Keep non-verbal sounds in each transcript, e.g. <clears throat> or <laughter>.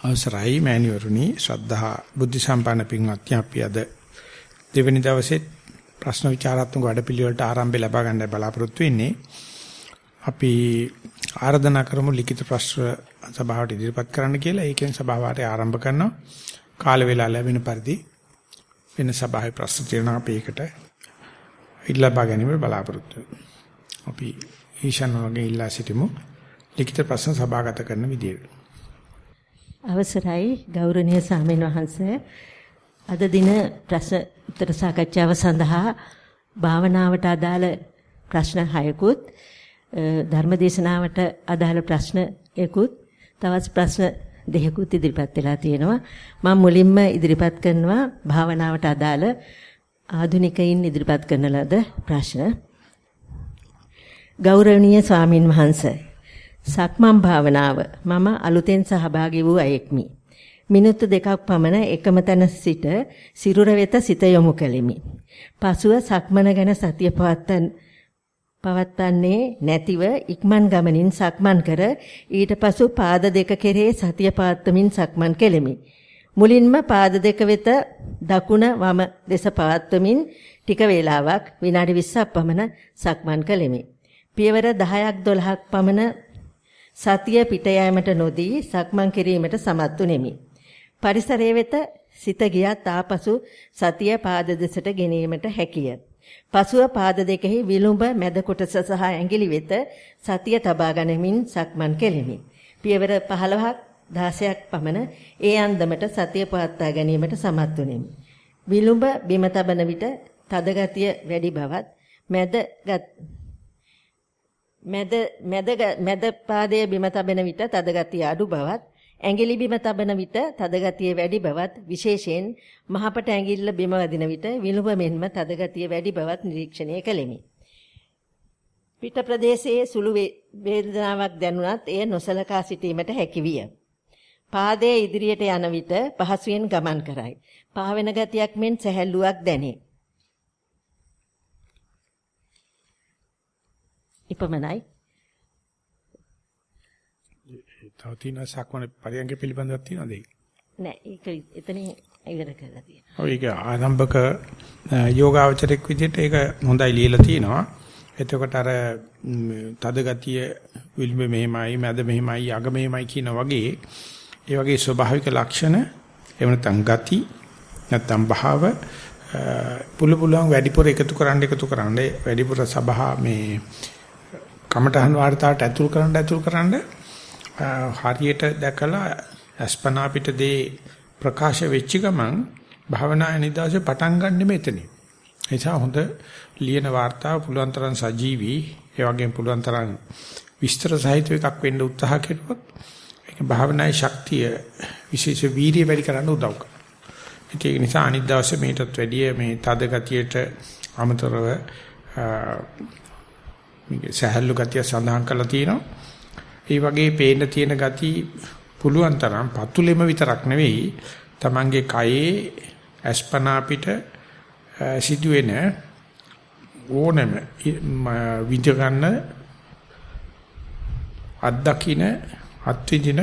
අවසරයි මෑණිවරුනි ශ්‍රද්ධා බුද්ධ සම්පන්න පින්වත්නි අපි අද දෙවැනි දවසේ ප්‍රශ්න විචාරාත්මක වැඩපිළිවෙලට ආරම්භය ලබා ගන්න බලාපොරොත්තු වෙන්නේ. අපි ආරාධනා කරමු ලිඛිත ප්‍රශ්න සභාවට ඉදිරිපත් කරන්න කියලා. ඒකෙන් සභාවට ආරම්භ කරනවා. කාල වේලා ලැබෙන පරිදි වෙන සභාවේ ප්‍රශ්න තියෙනවා අපි ඒකට ඉල්ලපා ගැනීම බලාපොරොත්තු අපි ඊශාන වගේ ඉල්ලා සිටිමු. ලිඛිත ප්‍රශ්න සභාගත කරන විදියට. අවසරයි ගෞරවනීය සාමීන් වහන්සේ. අද දින ප්‍රශ්න උත්තර සාකච්ඡාව සඳහා භාවනාවට අදාළ ප්‍රශ්න 6කුත් ධර්මදේශනාවට අදාළ ප්‍රශ්න එකකුත් තවත් ප්‍රශ්න දෙකකුත් ඉදිරිපත් වෙලා තියෙනවා. මම මුලින්ම ඉදිරිපත් කරනවා භාවනාවට අදාළ ආධුනිකයින් ඉදිරිපත් කරන ලද ප්‍රශ්න. ගෞරවනීය ස්වාමින් වහන්සේ සක්මන් භාවනාව මම අලුතෙන් සහභාගී වූ අයෙක්මි. මිනිත්තු දෙකක් පමණ එකම තැන සිට සිරුර වෙත සිත යොමු කෙලිමි. පසුව සක්මන ගැන සතිය පවත්තන් පවත්වන්නේ නැතිව ඉක්මන් ගමනින් සක්මන් කර ඊට පසු පාද දෙක කෙරේ සතිය පවත්වමින් සක්මන් කෙලිමි. මුලින්ම පාද දෙක වෙත දකුණ වම දෙස පවත්වමින් ටික වේලාවක් විනාඩි 20ක් පමණ සක්මන් කළෙමි. පියවර 10ක් 12ක් පමණ සතිය පිට යෑමට නොදී සක්මන් කිරීමට සමත් වුනිමි. පරිසරයේ වෙත සිත ගියත් ආපසු සතිය පාද දෙසට ගෙනීමට හැකිය. පසුව පාද දෙකෙහි විලුඹ මැද කොටස සහ ඇඟිලි වෙත සතිය තබා ගනිමින් සක්මන් කෙලිමි. පියවර 15ක් 16ක් පමණ ඒ අන්දමට සතිය පවත්වා ගැනීමට සමත් වුනිමි. විලුඹ බිම තබන විට තද ගතිය වැඩි බවත් මැද මැද මැද මැද පාදයේ බිම තබන විට තද ගතිය අඩු බවත් ඇඟිලි බිම තබන විට තද ගතිය වැඩි බවත් විශේෂයෙන් මහපට ඇඟිල්ල බිම වදින විට විලුඹ මෙන්ම තද ගතිය වැඩි බවත් නිරීක්ෂණය කළෙමි. පිට ප්‍රදේශයේ සුළු වේදනාවක් දැනුණත් එය නොසලකා සිටීමට හැකියිය. පාදයේ ඉදිරියට යන විට පහසුවෙන් ගමන් කරයි. පාවෙන ගතියක් මෙන් සැහැල්ලුවක් දැනේ. ඉපමණයි. තව තියෙන සක්මණ පරියන්ක පිළිබඳවක් තියෙනවද ඒක? නෑ ඒක එතනින් ඉවර කරලා තියෙනවා. ඔව් ඒක ආරම්භක යෝගාවචරයක් විදිහට ඒක හොඳයි ලියලා තියෙනවා. එතකොට අර තද ගතිය විල්ම මෙහෙමයි මැද මෙහෙමයි අග මෙහෙමයි කියන වගේ ඒ වගේ ස්වභාවික ලක්ෂණ එහෙම නැත්නම් ගති නැත්නම් භාව පුළු පුළුවන් වැඩිපුර එකතු කරන්න එකතු කරන්න වැඩිපුර සබහා මේ කමඨහන් වார்த்தාවට ඇතුල් කරන්න ඇතුල් කරන්න හරියට දැකලා අස්පනා පිටදී ප්‍රකාශ වෙච්ච ගමන් භවනා නිදාසේ පටන් ගන්නෙ මෙතනින්. ඒ නිසා හොඳ ලියන වார்த்தාව පුළුවන් තරම් සජීවී ඒ වගේම පුළුවන් තරම් විස්තර සහිත එකක් වෙන්න උත්සාහ කෙරුවොත් ඒක භාවනායේ ශක්තිය විශේෂ වීර්යය වැඩි කරන්න උදව් කරනවා. ඒක නිසා අනිත් දවසේ මේකටත් වැඩිය මේ තද ගතියට අමතරව සහැල්ලු ගතිය සඳහන් කරලා තියෙනවා. ඒ වගේ පේන්න තියෙන ගති පුළුවන් තරම් පතුලෙම විතරක් නෙවෙයි තමන්ගේ කයේ අස්පනා පිට සිදුවෙන ඕනෑම විඳ ගන්න අත්දකින්න අත්විඳින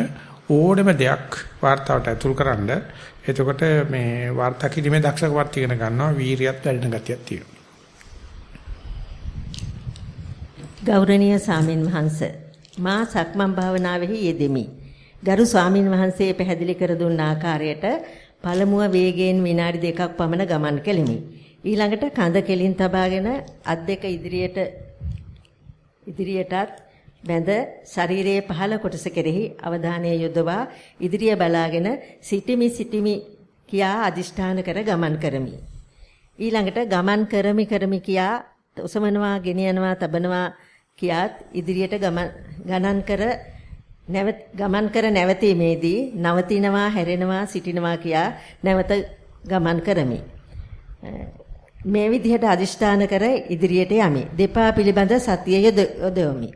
ඕනම දෙයක් වார்த்தාවට ඇතුල් කරන්න. එතකොට මේ වார்த்தා කිරීමේ දක්ෂකමත් ඉගෙන ගන්නවා, වීරියත් වැඩින ගතියක් තියෙනවා. ගෞරවනීය සාමින් වහන්ස මා සක්මන් භාවනාවෙහි යෙදෙමි. ගරු ස්වාමින් වහන්සේ පැහැදිලි කර දුන්න ආකාරයට පළමුව වේගයෙන් විනාඩි දෙකක් පමණ ගමන් කෙලිමි. ඊළඟට කඳ කෙලින් තබාගෙන අත් දෙක ඉදිරියට ඉදිරියටත් බැඳ ශරීරයේ පහළ කොටස කෙරෙහි අවධානය යොදවා ඉදිරිය බලාගෙන සිටිමි සිටිමි කියා අදිෂ්ඨාන කර ගමන් කරමි. ඊළඟට ගමන් කරමි කරමි කියා ඔසවනවා ගෙනියනවා තබනවා කියාත් ඉදිරියට ගමන් කර නැවත ගමන් කර නැවතීමේදී නවතිනවා හැරෙනවා සිටිනවා කියා නැවත ගමන් කරමි. මේ විදිහට අදිෂ්ඨාන කර ඉදිරියට යමි. දෙපා පිළිබඳ සතිය යොදවමි.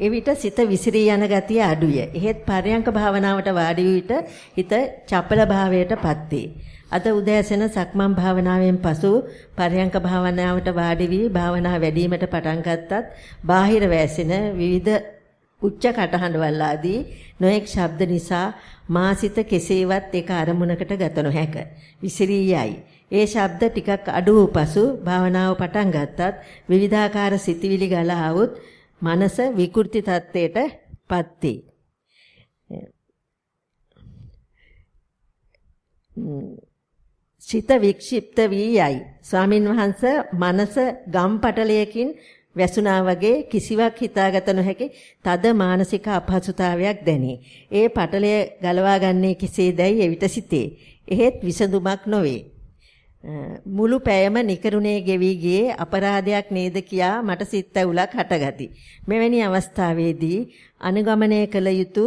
එවිට සිත විසිරී යන ගතිය අඩුය. එහෙත් පරයන්ක භාවනාවට වාඩි විට හිත චපල භාවයටපත් වේ. අද උදෑසන සක්මන් භාවනාවෙන් පසු පරයන්ක භාවනාවට වාඩි වී භාවනා වැඩිවීමට පටන් ගත්තත් බාහිර වැසෙන විවිධ උච්ච කටහඬවල් ආදී නොඑක් ශබ්ද නිසා මාසිත කෙසේවත් එක අරමුණකට ගත නොහැක. විසිරී යයි. ඒ ශබ්ද ටිකක් අඩු වූ පසු භාවනාව පටන් ගත්තත් විවිධාකාර සිතිවිලි ගලා આવුත් මනස විකෘති තත්ත්වයට පත් සිත වික්ෂිප්ත වී යයි. ස්වාමින් වහන්සේ මනස ගම් පටලයකින් වැසුනා වගේ කිසිවක් හිතාගත නොහැකි තද මානසික අපහසුතාවයක් දැනේ. ඒ පටලය ගලවා ගන්නේ කෙසේදයි එවිට සිතේ. එහෙත් විසඳුමක් නොවේ. මුළු පෑයම නිකරුණේ ගෙවි ගියේ අපරාධයක් නේද කියා මට සිත් ඇවුලක් හටගති. මෙවැනි අවස්ථාවේදී අනුගමනය කළ යුතු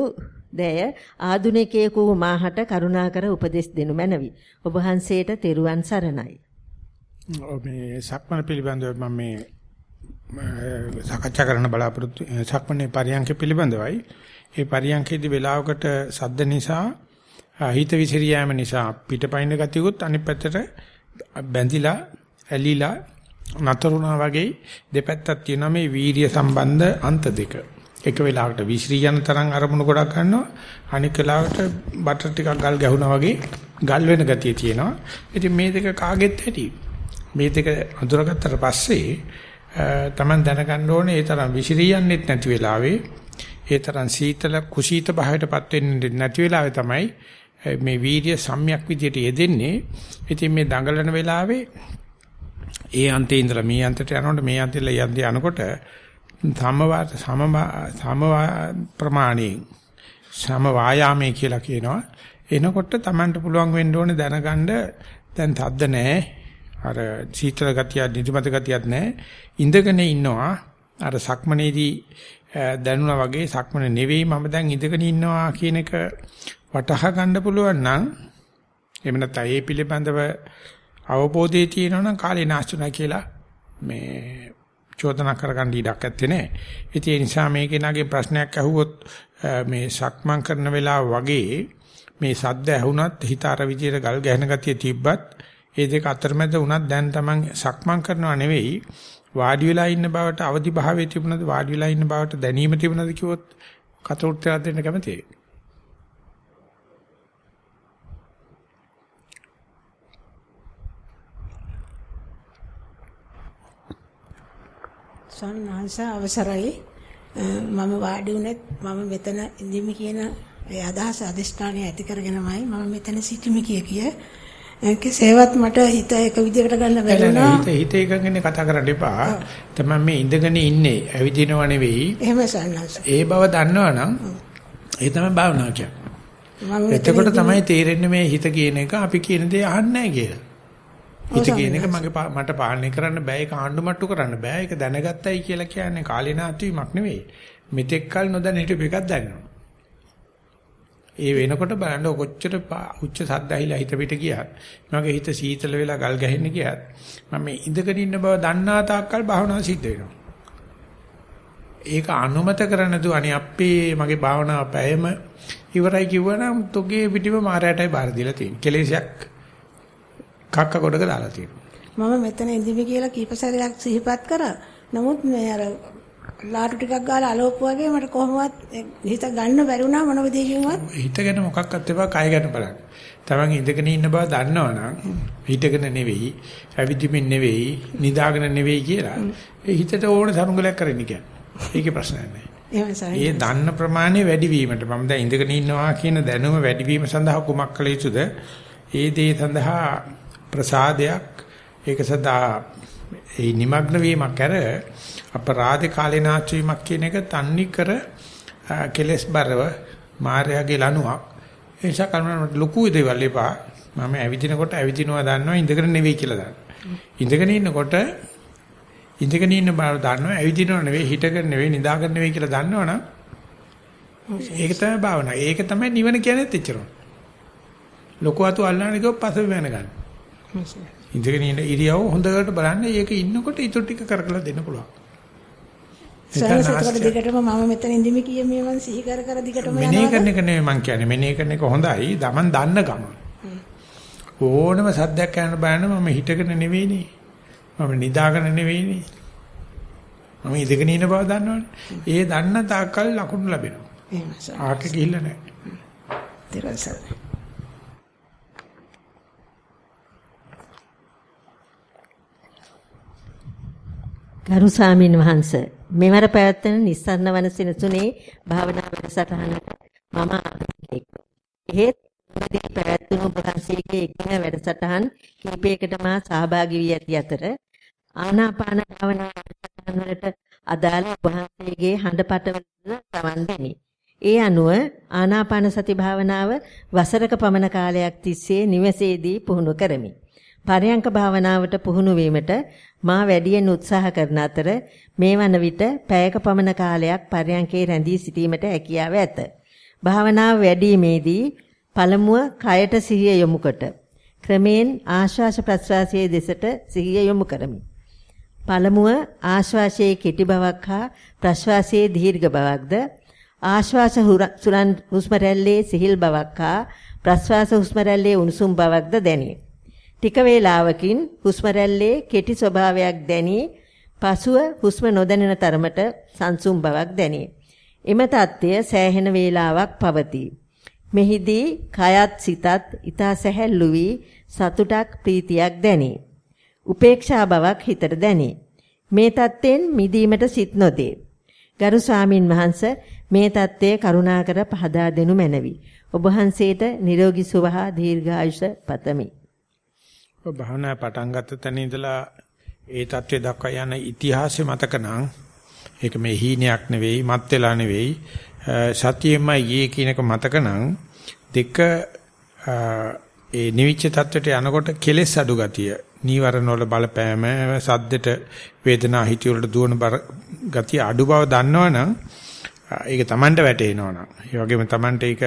දැය ආදුනිකයෙකු මාහට කරුණාකර උපදෙස් දෙනු මැනවි. ඔබ වහන්සේට තෙරුවන් සරණයි. මේ සක්මන පිළිබඳව මම මේ සාකච්ඡා කරන්න බලාපොරොත්තු සක්මනේ පරියන්ක පිළිබඳවයි. ඒ පරියන්කේදී වෙලාවකට සද්ද නිසා හිත විසිරියාම නිසා පිටපයින් ගතියකුත් අනිත් පැත්තට බැඳිලා ඇලිලා නතරුණා වගේ දෙපැත්තක් තියෙනවා මේ වීර්ය සම්බන්ධ අන්ත දෙක. එක වෙලාවකට විශ්‍රී යන තරම් අරමුණු ගොඩක් ගන්නවා අනික වෙලාවට බටර් ටිකක් ගල් ගැහුණා වගේ ගල් වෙන ගතිය තියෙනවා. ඉතින් මේ දෙක කාගෙත් ඇති. මේ දෙක අඳුරගත්තට පස්සේ Taman දැනගන්න ඕනේ ඒ තරම් විශ්‍රී යන්නෙත් නැති වෙලාවේ ඒ තරම් සීතල කුසීත භාවයටපත් වෙන්නේ නැති වෙලාවේ තමයි මේ වීර්ය සම්‍යක් විදියට යෙදෙන්නේ. ඉතින් මේ දඟලන වෙලාවේ ඒ අන්තේ ඉඳලා මේ අන්තයට යනකොට මේ අන්තෙල යන්දී යනකොට සමවාත සම සම ප්‍රමාණයෙන් සම වායාමයේ කියලා කියනවා. එනකොට Tamanට පුළුවන් වෙන්න ඕනේ දැනගන්න දැන් තද්ද නැහැ. අර සීතල ගතිය නිදිමත ගතියක් නැහැ. ඉඳගෙන ඉන්නවා. අර සක්මනේදී දැනුණා වගේ සක්මන නෙවෙයි මම දැන් ඉඳගෙන ඉන්නවා කියන එක වටහා ගන්න පුළුවන් නම් එහෙම නැත්නම් ඒ පිළිබඳව අවබෝධය තියෙනවා නම් කාලේ නාස්තුනා කියලා මේ චෝදනා කරගන්න ඉඩක් ඇත්තේ නැහැ. ඉතින් ඒ නිසා මේ කෙනාගේ ප්‍රශ්නයක් අහුවොත් මේ සක්මන් කරන වෙලාව වගේ මේ සද්ද ඇහුණත් හිත අර විදියට ගල් ගැහෙන ගතිය තිබ්බත් ඒ දෙක අතරමැද වුණත් දැන් Taman සක්මන් කරනවා නෙවෙයි වාඩි වෙලා ඉන්න බවට අවදි භාවයේ තිබුණද වාඩි වෙලා ඉන්න බවට දැනීම තිබුණද කිව්වොත් කතෝත්තර දෙන්න කැමතියි. සන්නාංශ අවසරයි. මම වාඩි වුණෙත් මම මෙතන ඉඳිමි කියන ඒ අදහස අදිෂ්ඨානය ඇති කරගෙනමයි මම මෙතන සිටිමි කිය කිය. කෙසේවත් මට හිත එක විදිහකට ගන්න බැරුණා හිත හිත එකගෙන කතා කරන්න එපා. තමයි මේ ඉඳගෙන ඉන්නේ. ඇවිදිනව නෙවෙයි. එහෙම සන්නාංශ ඒ බව දන්නවනම් ඒ තමයි භාවනාව කියන්නේ. එතකොට තමයි තේරෙන්නේ මේ හිත කියන එක අපි කියන දේ අහන්නේ නැහැ කියලා හිත කියන එක මගේ මට පාලනය කරන්න බෑ ඒක ආණ්ඩු කරන්න බෑ. ඒක දැනගත්තයි කියලා කියන්නේ කාලේනාත්වීමක් නෙවෙයි. මෙතෙක් කල නොදැන හිටපු එකක් දන්නවා ඒ වෙනකොට බලන්න කොච්චර උච්ච සද්ද ඇහිලා හිත පිට ගියත් මගේ හිත සීතල වෙලා ගල් ගැහෙන්න ගියත් මම මේ ඉඳගෙන ඉන්න බව දන්නා තාක්කල් භාවනාව සිද්ධ වෙනවා. ඒක අනුමත කරන්න දු අනේ අපේ මගේ භාවනාව පැයම ඉවරයි කිව්වනම් තොගේ පිටිම මාරයටයි බාර දීලා තියෙන්නේ. කෙලෙසයක් කක්ක කොටක දාලා තියෙනවා. මම මෙතන ඉඳිමි කියලා කීප සැරයක් සිහිපත් කරා. නමුත් මේ අර ලාටු ටිකක් ගාලා අලෝප වගේ මට කොහොමවත් හිත ගන්න බැරි වුණා මොන විදිහකින්වත්. හිත ගැන මොකක්වත් එපා කය ගැන බලන්න. තමන් ඉඳගෙන ඉන්න බව දන්නවනම් හිතගෙන නෙවෙයි, ඇවිදිමින් නෙවෙයි, නිදාගෙන නෙවෙයි කියලා ඒ හිතට ඕන සරුංගලයක් කරන්න කියන්නේ. ඒකේ ප්‍රශ්නයක් නැහැ. ඒ දන්න ප්‍රමාණය වැඩි වීමට මම දැන් ඉඳගෙන ඉන්නවා කියන දැනුම වැඩි වීම සඳහා කුමක් කළ යුතුද? ඒ දේ සඳහා ප්‍රසාදයක් ඒක සදා ඒ নিমগ্ন වීමක් කර අපරාධ කාලේනාච වීමක් කියන එක තන්නි කර කෙලස් බරව මායාවේ ලණුවක් ඒ නිසා කල්පනා ලොකු දේවල් එපා මම ඇවිදිනකොට ඇවිදිනවා දන්නවා ඉඳගෙන නෙවෙයි කියලා දන්නවා ඉඳගෙන ඉන්නකොට ඉඳගෙන ඉන්න බව දන්නවා ඇවිදිනව නෙවෙයි හිටගෙන නෙවෙයි නිදාගෙන නෙවෙයි කියලා දන්නවනම් ඒක තමයි භාවනාව ඒක තමයි නිවන කියන්නේ එච්චරම ලොකු අතු අල්ලන්නේ කිව්ව පස්සේ වෙන ගන්න ඉඳගෙන ඉන්න ඉරියව් හොඳට බලන්න ඒක ඉන්නකොට ඊටු ටික කරකලා දෙන්න පුළුවන්. සරසතකට දිගටම මම මෙතන ඉඳිමි කියමේ මම සිහි කර කර දිගටම යනවා. මෙනේ කරන එක නෙමෙයි මං කියන්නේ. මෙනේ කරන එක හොඳයි. Taman දන්න ගම. ඕනම සද්දයක් කරන්න බෑන මම හිටගෙන නෙවෙයිනේ. මම නිදාගෙන නෙවෙයිනේ. මම ඉඳගෙන ඉන්න බව දන්නවනේ. ඒ දන්න තාක්කල් ලකුණු ලැබෙනවා. එහෙමයි. ආක ගිහිල්ලා නැහැ. තිරසල්. ගරු ස්වාමින් වහන්සේ මෙවර පැවැත්වෙන නිස්සරණ වන සිනසුනේ භාවනා වැඩසටහනට මම ආදරෙක්. එහෙත් මේ පැවැත්වුණු වහන්සේගේ එකිනෙක වැඩසටහන් කිහිපයකට මා සහභාගී වී ඇති අතර ආනාපාන භාවනා වැඩසටහන් වලට අදාළ වහන්සේගේ හඬපටවල සමන් දෙනි. ඒ අනුව ආනාපාන සති භාවනාව වසරක පමණ කාලයක් තිස්සේ නිවසේදී පුහුණු කරමි. පරයන්ක භාවනාවට පුහුණු වීමට මා වැඩියෙන් උත්සාහ කරන අතර මේ වන විට පැයක පමණ කාලයක් පරයන්කේ රැඳී සිටීමට හැකියාව ඇත. භාවනාව වැඩිීමේදී පළමුව කයට සිහිය යොමු කොට ක්‍රමෙන් ආශ්වාස ප්‍රශ්වාසයේ දෙසට සිහිය යොමු කරමි. පළමුව ආශ්වාසයේ කෙටි බවක් හා ප්‍රශ්වාසයේ දීර්ඝ බවක්ද ආශ්වාස හුස්ම රැල්ලේ සිහිල් බවක් හා ප්‍රශ්වාස හුස්ම රැල්ලේ උණුසුම් බවක්ද දැනේ. ටික වේලාවකින් හුස්ම රැල්ලේ කෙටි ස්වභාවයක් දැනී පසුව හුස්ම නොදැනෙන තරමට සංසුම් බවක් දැනේ. එම తත්වය සෑහෙන වේලාවක් පවතී. මෙහිදී කයත් සිතත් ඊතා සැහැල්ලු වී සතුටක් ප්‍රීතියක් දැනේ. උපේක්ෂා බවක් හිතට දැනේ. මේ தත්යෙන් මිදීමට සිත් නොදේ. ගරු ස්වාමින් වහන්ස මේ தත්ත්වය කරුණාකර පහදා දෙනු මැනවි. ඔබ වහන්සේට නිරෝගී සුවහා දීර්ඝායුෂ පතමි. භාවනා පටන් ගත්ත තැන ඉඳලා ඒ தත්ත්වය දක්වා යන ඉතිහාසය මතක නම් ඒක මේ හීනයක් නෙවෙයි මත් වෙලා නෙවෙයි සතියෙමයි යේ කියනක මතක නම් දෙක ඒ නිවිච්ච தත්ත්වයට යනකොට කෙලෙස් අඩු ගතිය නීවරණ වල බලපෑම සද්දෙට වේදනා හිතිය වලට දුවන ගතිය අඩු බව දන්නවනම් ඒක Tamanට වැටේනවනම් ඒ වගේම Tamanට ඒක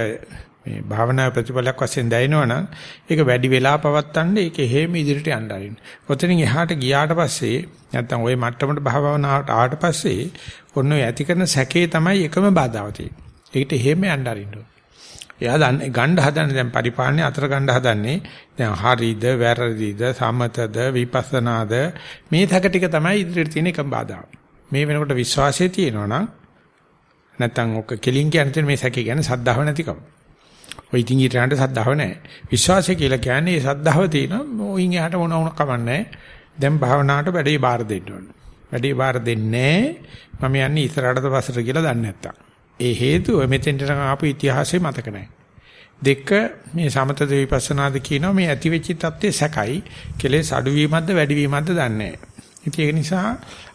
මේ භාවනා ප්‍රතිඵලයක් වශයෙන් දැනෙනවනම් ඒක වැඩි වෙලා පවත්තන්න ඒක හේම ඉදිරියට යන්න ආරින්න. ඔතනින් එහාට ගියාට පස්සේ නැත්තම් ওই මට්ටමට භාවනාවට ආවට පස්සේ ඔන්න ඔය ඇති කරන සැකේ තමයි එකම බාධාව තියෙන්නේ. ඒකට හේම යන්න ආරින්න ඕනේ. එයා දන්නේ ගණ්ඩ හදන්නේ දැන් පරිපාලනේ අතර ගණ්ඩ හදන්නේ දැන් හරිද වැරදිද සමතද විපස්සනාද මේ තක ටික තමයි ඉදිරියට තියෙන එකම බාධාව. මේ වෙනකොට විශ්වාසය තියෙනවා නම් නැත්තම් ඔක කෙලින් කියන මේ සැකේ කියන්නේ සද්ධාව නැතිකම. ඔය ඉතින් ඊටරන්ට සද්ධාව නැහැ. විශ්වාසය කියලා කියන්නේ ඒ සද්ධාව තියෙනවා. ඔයින් එහාට මොන වුණ කමන්නේ. දැන් භාවනාවට වැඩේ බාර දෙන්න ඕන. වැඩේ බාර දෙන්නේ මම යන්නේ ඉස්සරහටද පස්සට කියලා දන්නේ නැත්තම්. ඒ හේතුව මෙතෙන්ට ආපු ඉතිහාසය මතක නැහැ. දෙක මේ සමත විපස්සනාද කියනවා මේ ඇති වෙච්ච தත්ත්වයේ සැකයි කෙලෙස් අඩුවීමක්ද වැඩිවීමක්ද දන්නේ නැහැ. ඒක නිසා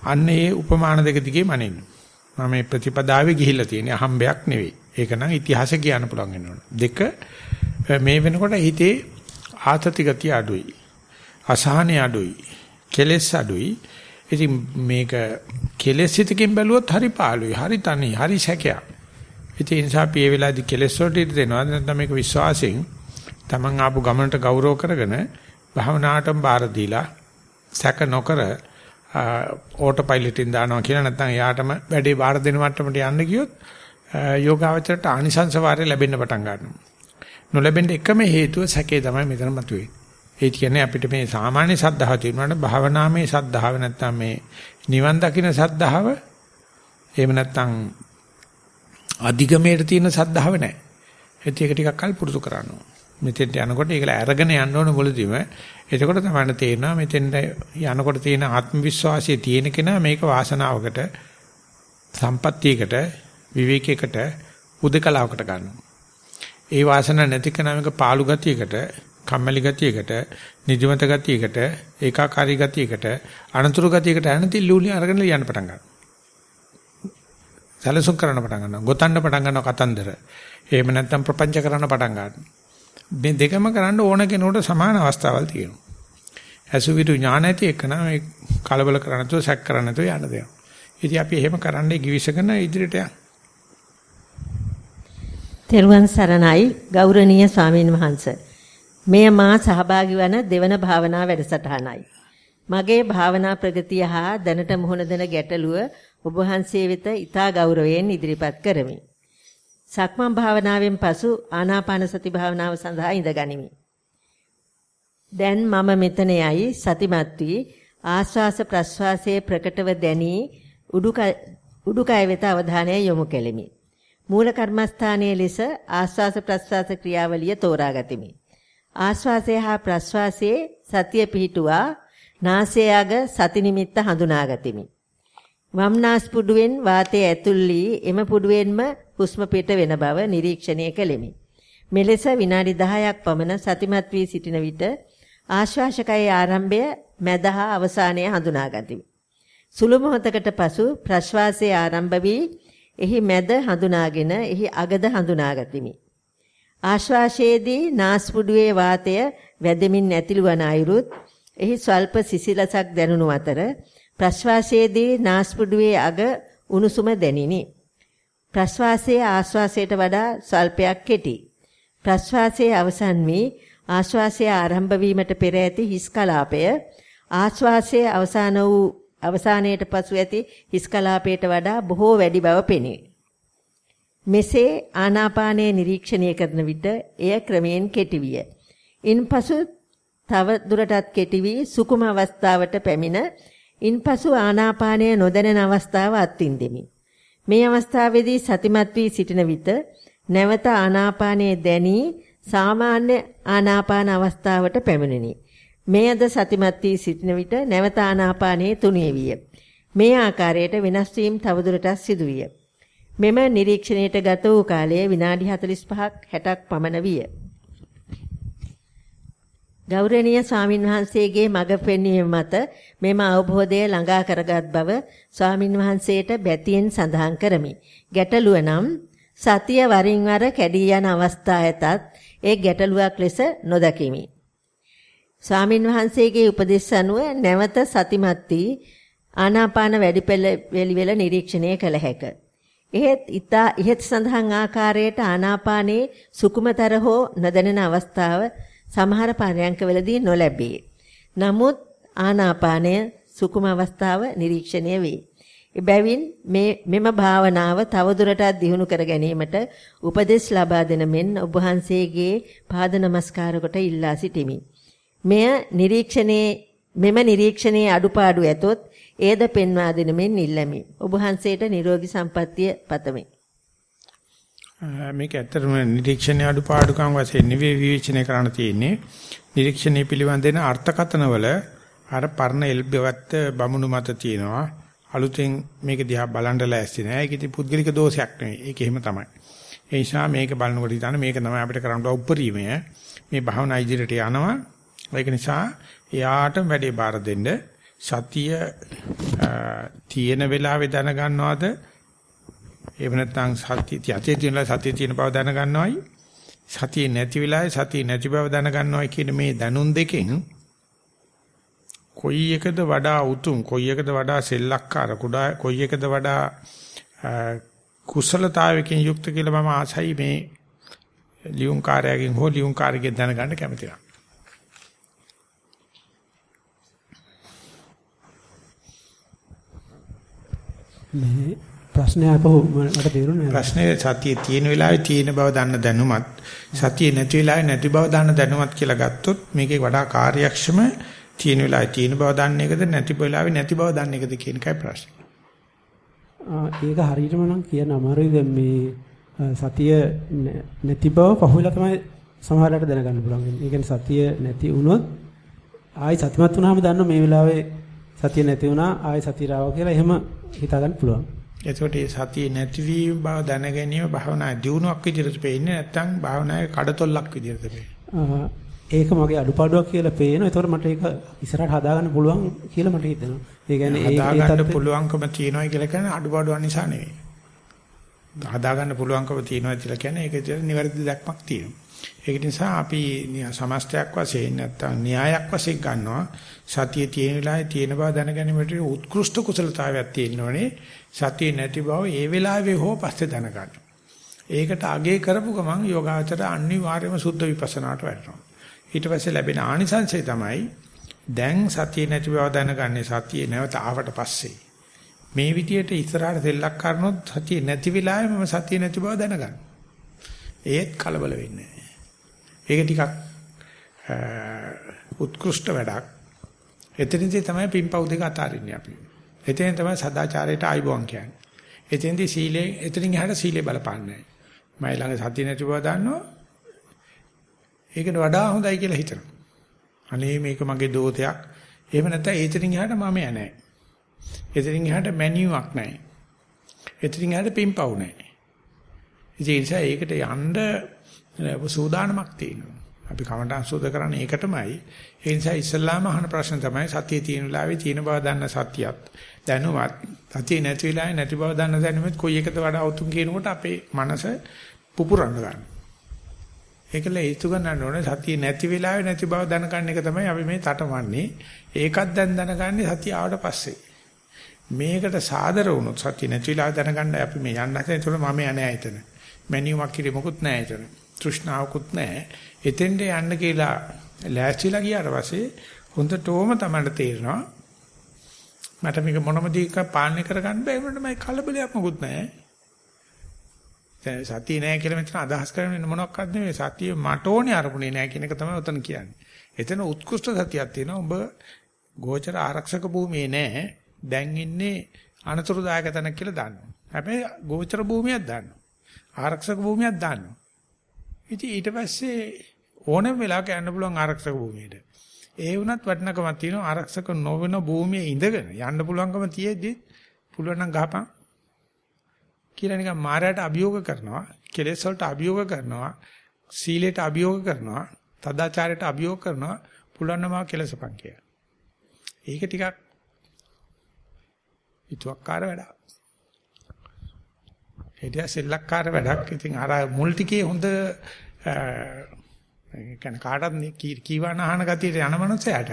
අන්න ඒ උපමාන දෙක දිගේ මනින්න. මම මේ ප්‍රතිපදාවේ ගිහිල්ලා තියෙන්නේ අහම්බයක් නෙවෙයි. ඒක නම් ඉතිහාසය කියන්න පුළුවන් වෙනවනේ. දෙක මේ වෙනකොට හිතේ ආතති ගතිය අඩුයි. අසහනෙ අඩුයි. කෙලෙස් අඩුයි. ඉතින් මේක කෙලෙස් හිතකින් බැලුවොත් හරි පාළුයි. හරි තනි. හරි සැකයක්. ඉතින් ඒ නිසා පිය වෙලාදී කෙලෙස් වලට ඉඳ දෙනවා. නැත්නම් මේක විශ්වාසයෙන් Taman ආපු ගමනට ගෞරව කරගෙන භවනාටම බාර දීලා සැක නොකර ඕටෝ පයිලට් එකෙන් දානවා කියලා නැත්නම් එයාටම වැඩේ බාර දෙන මට්ටමට යන්න ගියොත් යෝගාවචරයට ආනිසංස වාරය ලැබෙන්න පටන් ගන්නවා. නොලැබෙන්න එකම හේතුව සැකේ තමයි මෙතන මතුවේ. ඒ කියන්නේ අපිට මේ සාමාන්‍ය සද්ධාව තියෙනවාට භාවනාමේ සද්ධාව නැත්නම් මේ නිවන් දකින්න සද්ධාව එහෙම නැත්නම් අධිගමයට තියෙන සද්ධාව නැහැ. ඒත් ඒක ටිකක් කල් පුරුදු කරනවා. මෙතෙන්ට යනකොට ඒක අරගෙන යන්න ඕන මුලදීම. එතකොට තමයි තේරෙනවා මෙතෙන්ට යනකොට තියෙන ආත්ම විශ්වාසය තියෙන කෙනා මේක වාසනාවකට සම්පත්තියකට විවේකයකට උදකලාවකට ගන්නවා. ඒ වාසන නැති කෙනාමක පාළු ගතියකට, කම්මැලි ගතියකට, නිදිමත ගතියකට, ඒකාකාරී ගතියකට, අනතුරු ගතියකට යන තිල්ලුලි අරගෙන ලියන්න පටන් ගන්නවා. සැලසුම් කරන්න පටන් ගන්නවා. ගොතන්න පටන් ගන්නවා කතන්දර. එහෙම නැත්නම් ප්‍රපංච කරන්න පටන් ගන්නවා. මේ දෙකම කරන්න ඕන කෙනෙකුට සමාන අවස්ථාවල් තියෙනවා. අසුවිතු ඥාන ඇති එකන මේ කලබල කරන්න නැතුව සැක කරන්න නැතුව යන්න දෙනවා. ඉතින් අපි එහෙම කරන්නේ givisගෙන ඉදිරියට යනවා. තෙරුවන් සරණයි ගෞරවනීය ස්වාමීන් වහන්ස. මෙය මා සහභාගී වන දෙවන භාවනා වැඩසටහනයි. මගේ භාවනා ප්‍රගතිය හා දැනට මුහුණ දෙන ගැටලුව ඔබ වහන්සේ වෙත ඊටා ගෞරවයෙන් ඉදිරිපත් කරමි. සක්මන් භාවනාවෙන් පසු ආනාපාන සති භාවනාව සඳහා ඉඳගනිමි. දැන් මම මෙතන යයි සතිමත් වී ආශ්වාස ප්‍රශ්වාසයේ ප්‍රකටව දැනී උඩුකය වෙත අවධානය යොමු කෙලිමි. මූල කර්මස්ථානයේ ලෙස ආස්වාස ප්‍රස්වාස ක්‍රියාවලිය තෝරා ගතිමි. ආස්වාසය හා ප්‍රස්වාසයේ සතිය පිහිටුවා නාසය අග සති නිමිත්ත හඳුනා ගතිමි. වම් නාස්පුඩුවෙන් වාතය ඇතුල් වී එම පුඩුවෙන්ම හුස්ම පිට වෙන බව නිරීක්ෂණය කළෙමි. මෙලෙස විනාඩි 10ක් පමණ සතිමත් වී සිටින විට ආශ්වාසකයේ ආරම්භය මැද හා අවසානය හඳුනා ගතිමි. සුළු මොහොතකට පසු ප්‍රශ්වාසයේ ආරම්භ වී එහි මැද හඳුනාගෙන එහි අගද හඳුනා ගතිමි. ආශ්වාසයේදී නාස්පුඩුවේ වාතය වැදෙමින් ඇතිළු වන අයුරුත් එහි ස්වල්ප සිසිලසක් දැනුණු අතර ප්‍රශ්වාසයේදී නාස්පුඩුවේ අග උණුසුම දැනිනි. ප්‍රශ්වාසයේ ආශ්වාසයට වඩා ස්වල්පයක් කෙටි. ප්‍රශ්වාසයේ අවසන් වී ආශ්වාසය ආරම්භ වීමට පෙර ඇති හිස් කලාපය ආශ්වාසයේ අවසාන වූ අවසානයේට පසු ඇති හිස් කලාපයට වඩා බොහෝ වැඩි බව පෙනේ. මෙසේ ආනාපානය නිරීක්ෂණය කරන විට එය ක්‍රමයෙන් කෙටි විය. ඉන්පසු තව දුරටත් කෙටි වී සුකුම අවස්ථාවට පැමිණ ඉන්පසු ආනාපානය නොදැනෙන අවස්ථාව අත්විඳෙමි. මේ අවස්ථාවේදී සතිමත් වී සිටින විට නැවත ආනාපානයේ දැනී සාමාන්‍ය ආනාපාන අවස්ථාවට පැමිණෙනි. මෙයද සතිමත් වී සිටින විට නැවත ආනාපානයේ තුනී විය. මේ ආකාරයට වෙනස් වීම තවදුරටත් සිදුවිය. මෙම නිරීක්ෂණයට ගත වූ කාලය විනාඩි 45ක් 60ක් පමණ විය. ගෞරවනීය ස්වාමින්වහන්සේගේ මඟ පෙන්වීම මත මෙම අවබෝධය ළඟා කරගත් බව ස්වාමින්වහන්සේට බැතියෙන් සඳහන් කරමි. ගැටලුව නම් සතිය වරින් වර කැඩී යන අවස්ථා ඇතත් ඒ ගැටලුවක් ලෙස නොදකිමි. ස්වාමින් වහන්සේගේ උපදෙස් අනුව නැවත සතිමත් වී ආනාපාන වැඩිපෙළ වෙල නිරීක්ෂණය කළ හැක. එහෙත් ඊතා ඉහත සඳහන් ආකාරයට ආනාපානයේ සුකුමතර හෝ නොදැනෙන අවස්ථාව සමහර පරයන්කවලදී නොලැබේ. නමුත් ආනාපානය සුකුම අවස්ථාව නිරීක්ෂණය වේ. එබැවින් මේ මෙම භාවනාව තවදුරටත් දියුණු කර ගැනීමට උපදෙස් ලබා දෙන මෙන් ඔබ වහන්සේගේ පාද නමස්කාර කොට ඉල්ලා සිටිමි. මෙය නිරීක්ෂණයේ මෙම නිරීක්ෂණයේ අඩුපාඩු ඇතොත් ඒද පෙන්වා දෙන මෙන් ඉල්ලමි. ඔබ වහන්සේට නිරෝගී සම්පන්නිය පතමි. මේක ඇත්තටම නිරීක්ෂණයේ අඩුපාඩුකම් වශයෙන් නෙවෙයි විවේචනය කරන්න තියෙන්නේ. නිරීක්ෂණයේ පිළිබඳ දෙන අර්ථකතනවල අර පරණ එල්බවත් බමුණු මත තියෙනවා. අලුතෙන් මේක දිහා බලන්න ලෑස්ති නෑ. ඒක ඉතින් පුද්ගලික දෝෂයක් නෙවෙයි. ඒක එහෙම තමයි. ඒ නිසා මේක බලනකොට හිතන්න මේක තමයි අපිට කරන්න උපරිමය. මේ භාවනා ඉදිරියට යනවා. ඒක නිසා එයාට වැඩේ බාර දෙන්න සතිය තියෙන වෙලාවේ දැනගන්නවද? එහෙම නැත්නම් සතිය යතේ තියෙන සතිය තියෙන බව දැනගන්නවයි. සතිය නැති වෙලාවේ සතිය නැති බව දැනගන්නවයි කියන මේ දැනුම් දෙකෙන් කොයි එකද වඩා උතුම් කොයි එකද වඩා සෙල්ලක්කාර කුඩා කොයි එකද වඩා කුසලතාවයකින් යුක්ත කියලා මම ආසයි මේ ලියුම් කාර්යයෙන් හෝ ලියුම් කාර්යයෙන් දැනගන්න කැමතියි. මේ ප්‍රශ්නය අපහු මට තේරුණා ප්‍රශ්නේ සතියේ තියෙන වෙලාවේ තියෙන බව දන්න දැනුමත් සතියේ නැති වෙලාවේ නැති බව දන්න දැනුමත් කියලා ගත්තොත් මේකේ වඩා කාර්යක්ෂම තියෙන වෙලාවේ තියෙන බව දන්න එකද නැති වෙලාවේ නැති බව දන්න එකද කියන එකයි ප්‍රශ්නේ. ඒක හරියටම නම් කියන්න අමාරුයි දැන් මේ සතිය නැති බව පහුවෙලා තමයි සමහරවිට දැනගන්න පුළුවන්. ඒ කියන්නේ සතිය නැති වුණොත් ආයි සතිමත් වුණාම දන්න මේ වෙලාවේ සතිය නැති වුණා ආයි සතිය රාව කියලා එහෙම හිතා ගන්න පුළුවන්. එතකොට මේ සතිය නැතිවීම බව දැන ගැනීම භාවනායේ දියුණුවක් විදිහට පේන්නේ නැත්නම් භාවනායේ කඩතොල්ලක් විදිහට පේන්නේ. ඒක මගේ අඩුපාඩුවක් කියලා පේනවා. ඒතකොට මට ඒක ඉස්සරහට හදාගන්න පුළුවන් කියලා මට හිතෙනවා. ඒ කියන්නේ ඒ හදාගන්න පුළුවන්කම තියෙනවා කියලා කියන්නේ අඩුපාඩුවක් නිසා නෙවෙයි. හදාගන්න පුළුවන්කම තියෙනවා කියලා කියන්නේ ඒක නිවැරදි දැක්මක් තියෙනවා. ඒක නිසා අපි සමස්තයක් වශයෙන් නැත්තම් න්‍යායක් වශයෙන් ගන්නවා සතිය තියෙන වෙලාවේ තියෙන බව දැනගැනීමට උත්කෘෂ්ඨ කුසලතාවයක් තියෙනවනේ සතිය නැති බව ඒ වෙලාවේ හෝ පස්සේ දැනගන්න. ඒකට අගේ කරපු ගමන් යෝගාචර අනිවාර්යයෙන්ම සුද්ධ විපස්සනාට වැටෙනවා. ඊට පස්සේ ලැබෙන ආනිසංසය තමයි දැන් සතිය නැති බව දැනගන්නේ සතිය නැවත ආවට පස්සේ. මේ විදියට ඉස්සරහට දෙල්ලක් කරනොත් සතිය නැති වෙලාවෙ මම සතිය නැති බව දැනගන්න. ඒත් කලබල වෙන්නේ ඒක ටිකක් උත්කෘෂ්ඨ වැඩක්. එතනදී තමයි පින්පව් දෙක අතාරින්නේ අපි. එතෙන් තමයි සදාචාරයට ආයිබෝන් කියන්නේ. එතෙන්දී සීලේ එතනින් එහාට සීලේ බලපාන්නේ නැහැ. මයි ළඟ සතිය නැති බව දන්නවා. ඒකට වඩා හොඳයි කියලා හිතනවා. අනේ මේක මගේ දෝතයක්. එහෙම නැත්නම් එතනින් එහාට මම යන්නේ. එතනින් එහාට මැනියුමක් නැහැ. එතනින් එහාට පිම්පව් නැහැ. ඒ නිසා ඒකට යන්න සූදානමක් තියෙනවා. අපි කමටහන් සෝද කරන්නේ ඒකටමයි. ඒ නිසා ඉස්සල්ලාම අහන ප්‍රශ්න තමයි සතියේ තියෙන වෙලාවේ තියෙන බව දන්න සතියත් දැනුවත් සතියේ නැති වෙලාවේ නැති බව දන්න දැනුමත් කොයි එකද වඩා උතුම් කියනකොට අපේ මනස පුපුරන්න ගන්නවා. ඒකල හේතු ගන්න ඕනේ සතිය නැති වෙලාවේ නැති බව දැනගන්න එක තමයි අපි මේ තටමන්නේ. ඒකත් දැන් දැනගන්නේ සතිය ආවට පස්සේ. මේකට සාදර වුණොත් සතිය නැති වෙලාව දැනගන්න අපි මේ යන්න හදන ඒතකොට මම යන්නේ ආයතන. මැනියුමක් කිරීමකුත් නැහැ ආයතන. තෘෂ්ණාවකුත් නැහැ. එතෙන්ට යන්න කියලා ලෑස්තිලා ගියාට පස්සේ හොඳටම තමයි තේරෙනවා. මට මේක මොනම දෙයක පාලනය කරගන්න බෑ වුණාට මම කලබලයක් මොකුත් නැහැ. දැන් සතිය නැහැ කියලා මෙතන අදහස් කරන්නේ මොනක්වත් නෙවෙයි සතිය මට ඕනේ අරමුණේ නැහැ කියන එක තමයි උතන කියන්නේ. එතන උත්කෘෂ්ඨ සතියක් තියෙනවා. ඔබ ගෝචර ආරක්ෂක භූමියේ නැහැ. දැන් ඉන්නේ අනතුරුදායක තැනක් කියලා දන්නවා. හැබැයි ගෝචර භූමියක් දන්නවා. ආරක්ෂක භූමියක් දන්නවා. ඉතින් ඊට පස්සේ ඕනම වෙලාවක යන්න පුළුවන් ආරක්ෂක භූමියට. ඒ වුණත් වටිනකමක් තියෙනවා ආරක්ෂක නොවන භූමියේ ඉඳගෙන යන්න පුළුවන්කම තියෙද්දි පුළුවන් නම් ගහපන් කියලා නිකන් මායයට අභියෝග කරනවා කෙලෙස් වලට අභියෝග කරනවා සීලයට අභියෝග කරනවා තදාචාරයට අභියෝග කරනවා පුළුවන් නම් කෙලසපන් කියලා. ඒක ටිකක් ඊතුවක්කාර වැඩක්. ඒටිය සෙල්ලක්කාර වැඩක්. ඉතින් අර මුල් ටිකේ හොඳ ඒ කියන්නේ කාටත් කීවාන අහන ගතියට යන මනුස්සයාට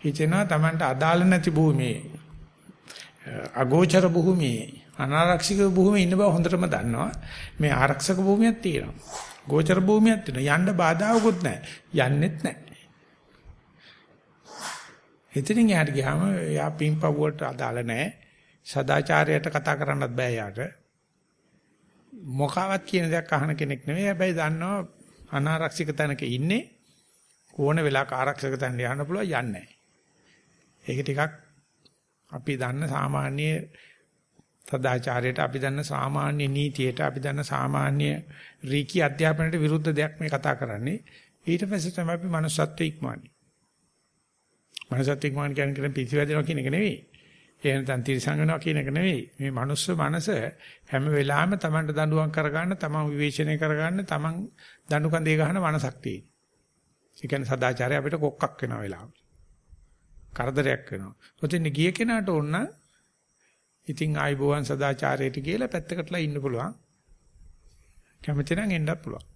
හිතෙනවා Tamanට අදාළ නැති භූමියේ අගෝචර භූමියේ අනාරක්ෂිත භූමියේ ඉන්න බව හොඳටම දන්නවා. මේ ආරක්ෂක භූමියක් තියෙනවා. ගෝචර භූමියක් තියෙනවා. යන්න බාධාවකුත් නැහැ. යන්නෙත් නැහැ. එතනින් යාට ගියාම යා පින්පව් වලට අදාළ නැහැ. සදාචාරයට කතා කරන්නත් බෑ යාට. මොකාවත් කියන දයක් අහන කෙනෙක් නෙවෙයි. හැබැයි දන්නවා අනාරක්ෂිත තැනක ඉන්නේ ඕන වෙලාවක ආරක්ෂක තැනට යන්න පුළුවන් යන්නේ නැහැ. ඒක ටිකක් අපි දන්න සාමාන්‍ය සදාචාරයට අපි දන්න සාමාන්‍ය නීතියට අපි දන්න සාමාන්‍ය රීකී අධ්‍යාපනයට විරුද්ධ දෙයක් මේ කතා කරන්නේ. ඊට පස්සේ තමයි අපි manussත්වයේ ඉක්මවන්නේ. manussත්වයේ ඉක්මවන්නේ කියන්නේ පිසිවැදෙනවා කියන එක නෙවෙයි. ඒ නැත්නම් තිරසං වෙනවා කියන එක නෙවෙයි. මේ මනුස්ස මනස හැම වෙලාවෙම Tamanට දඬුවම් කරගන්න, Taman විවේචනය කරගන්න, Taman දඬු කඳේ ගහන මනසක් තියෙන. ඒ කියන්නේ සදාචාරය අපිට කොක්කක් වෙනවා වෙලාවට. කරදරයක් වෙනවා. ඔතෙන් ගිය කෙනාට ඕන ඉතින් ආයිබෝවන් සදාචාරයට කියලා පැත්තකටලා ඉන්න පුළුවන්. කැමති නම් එන්නත් පුළුවන්.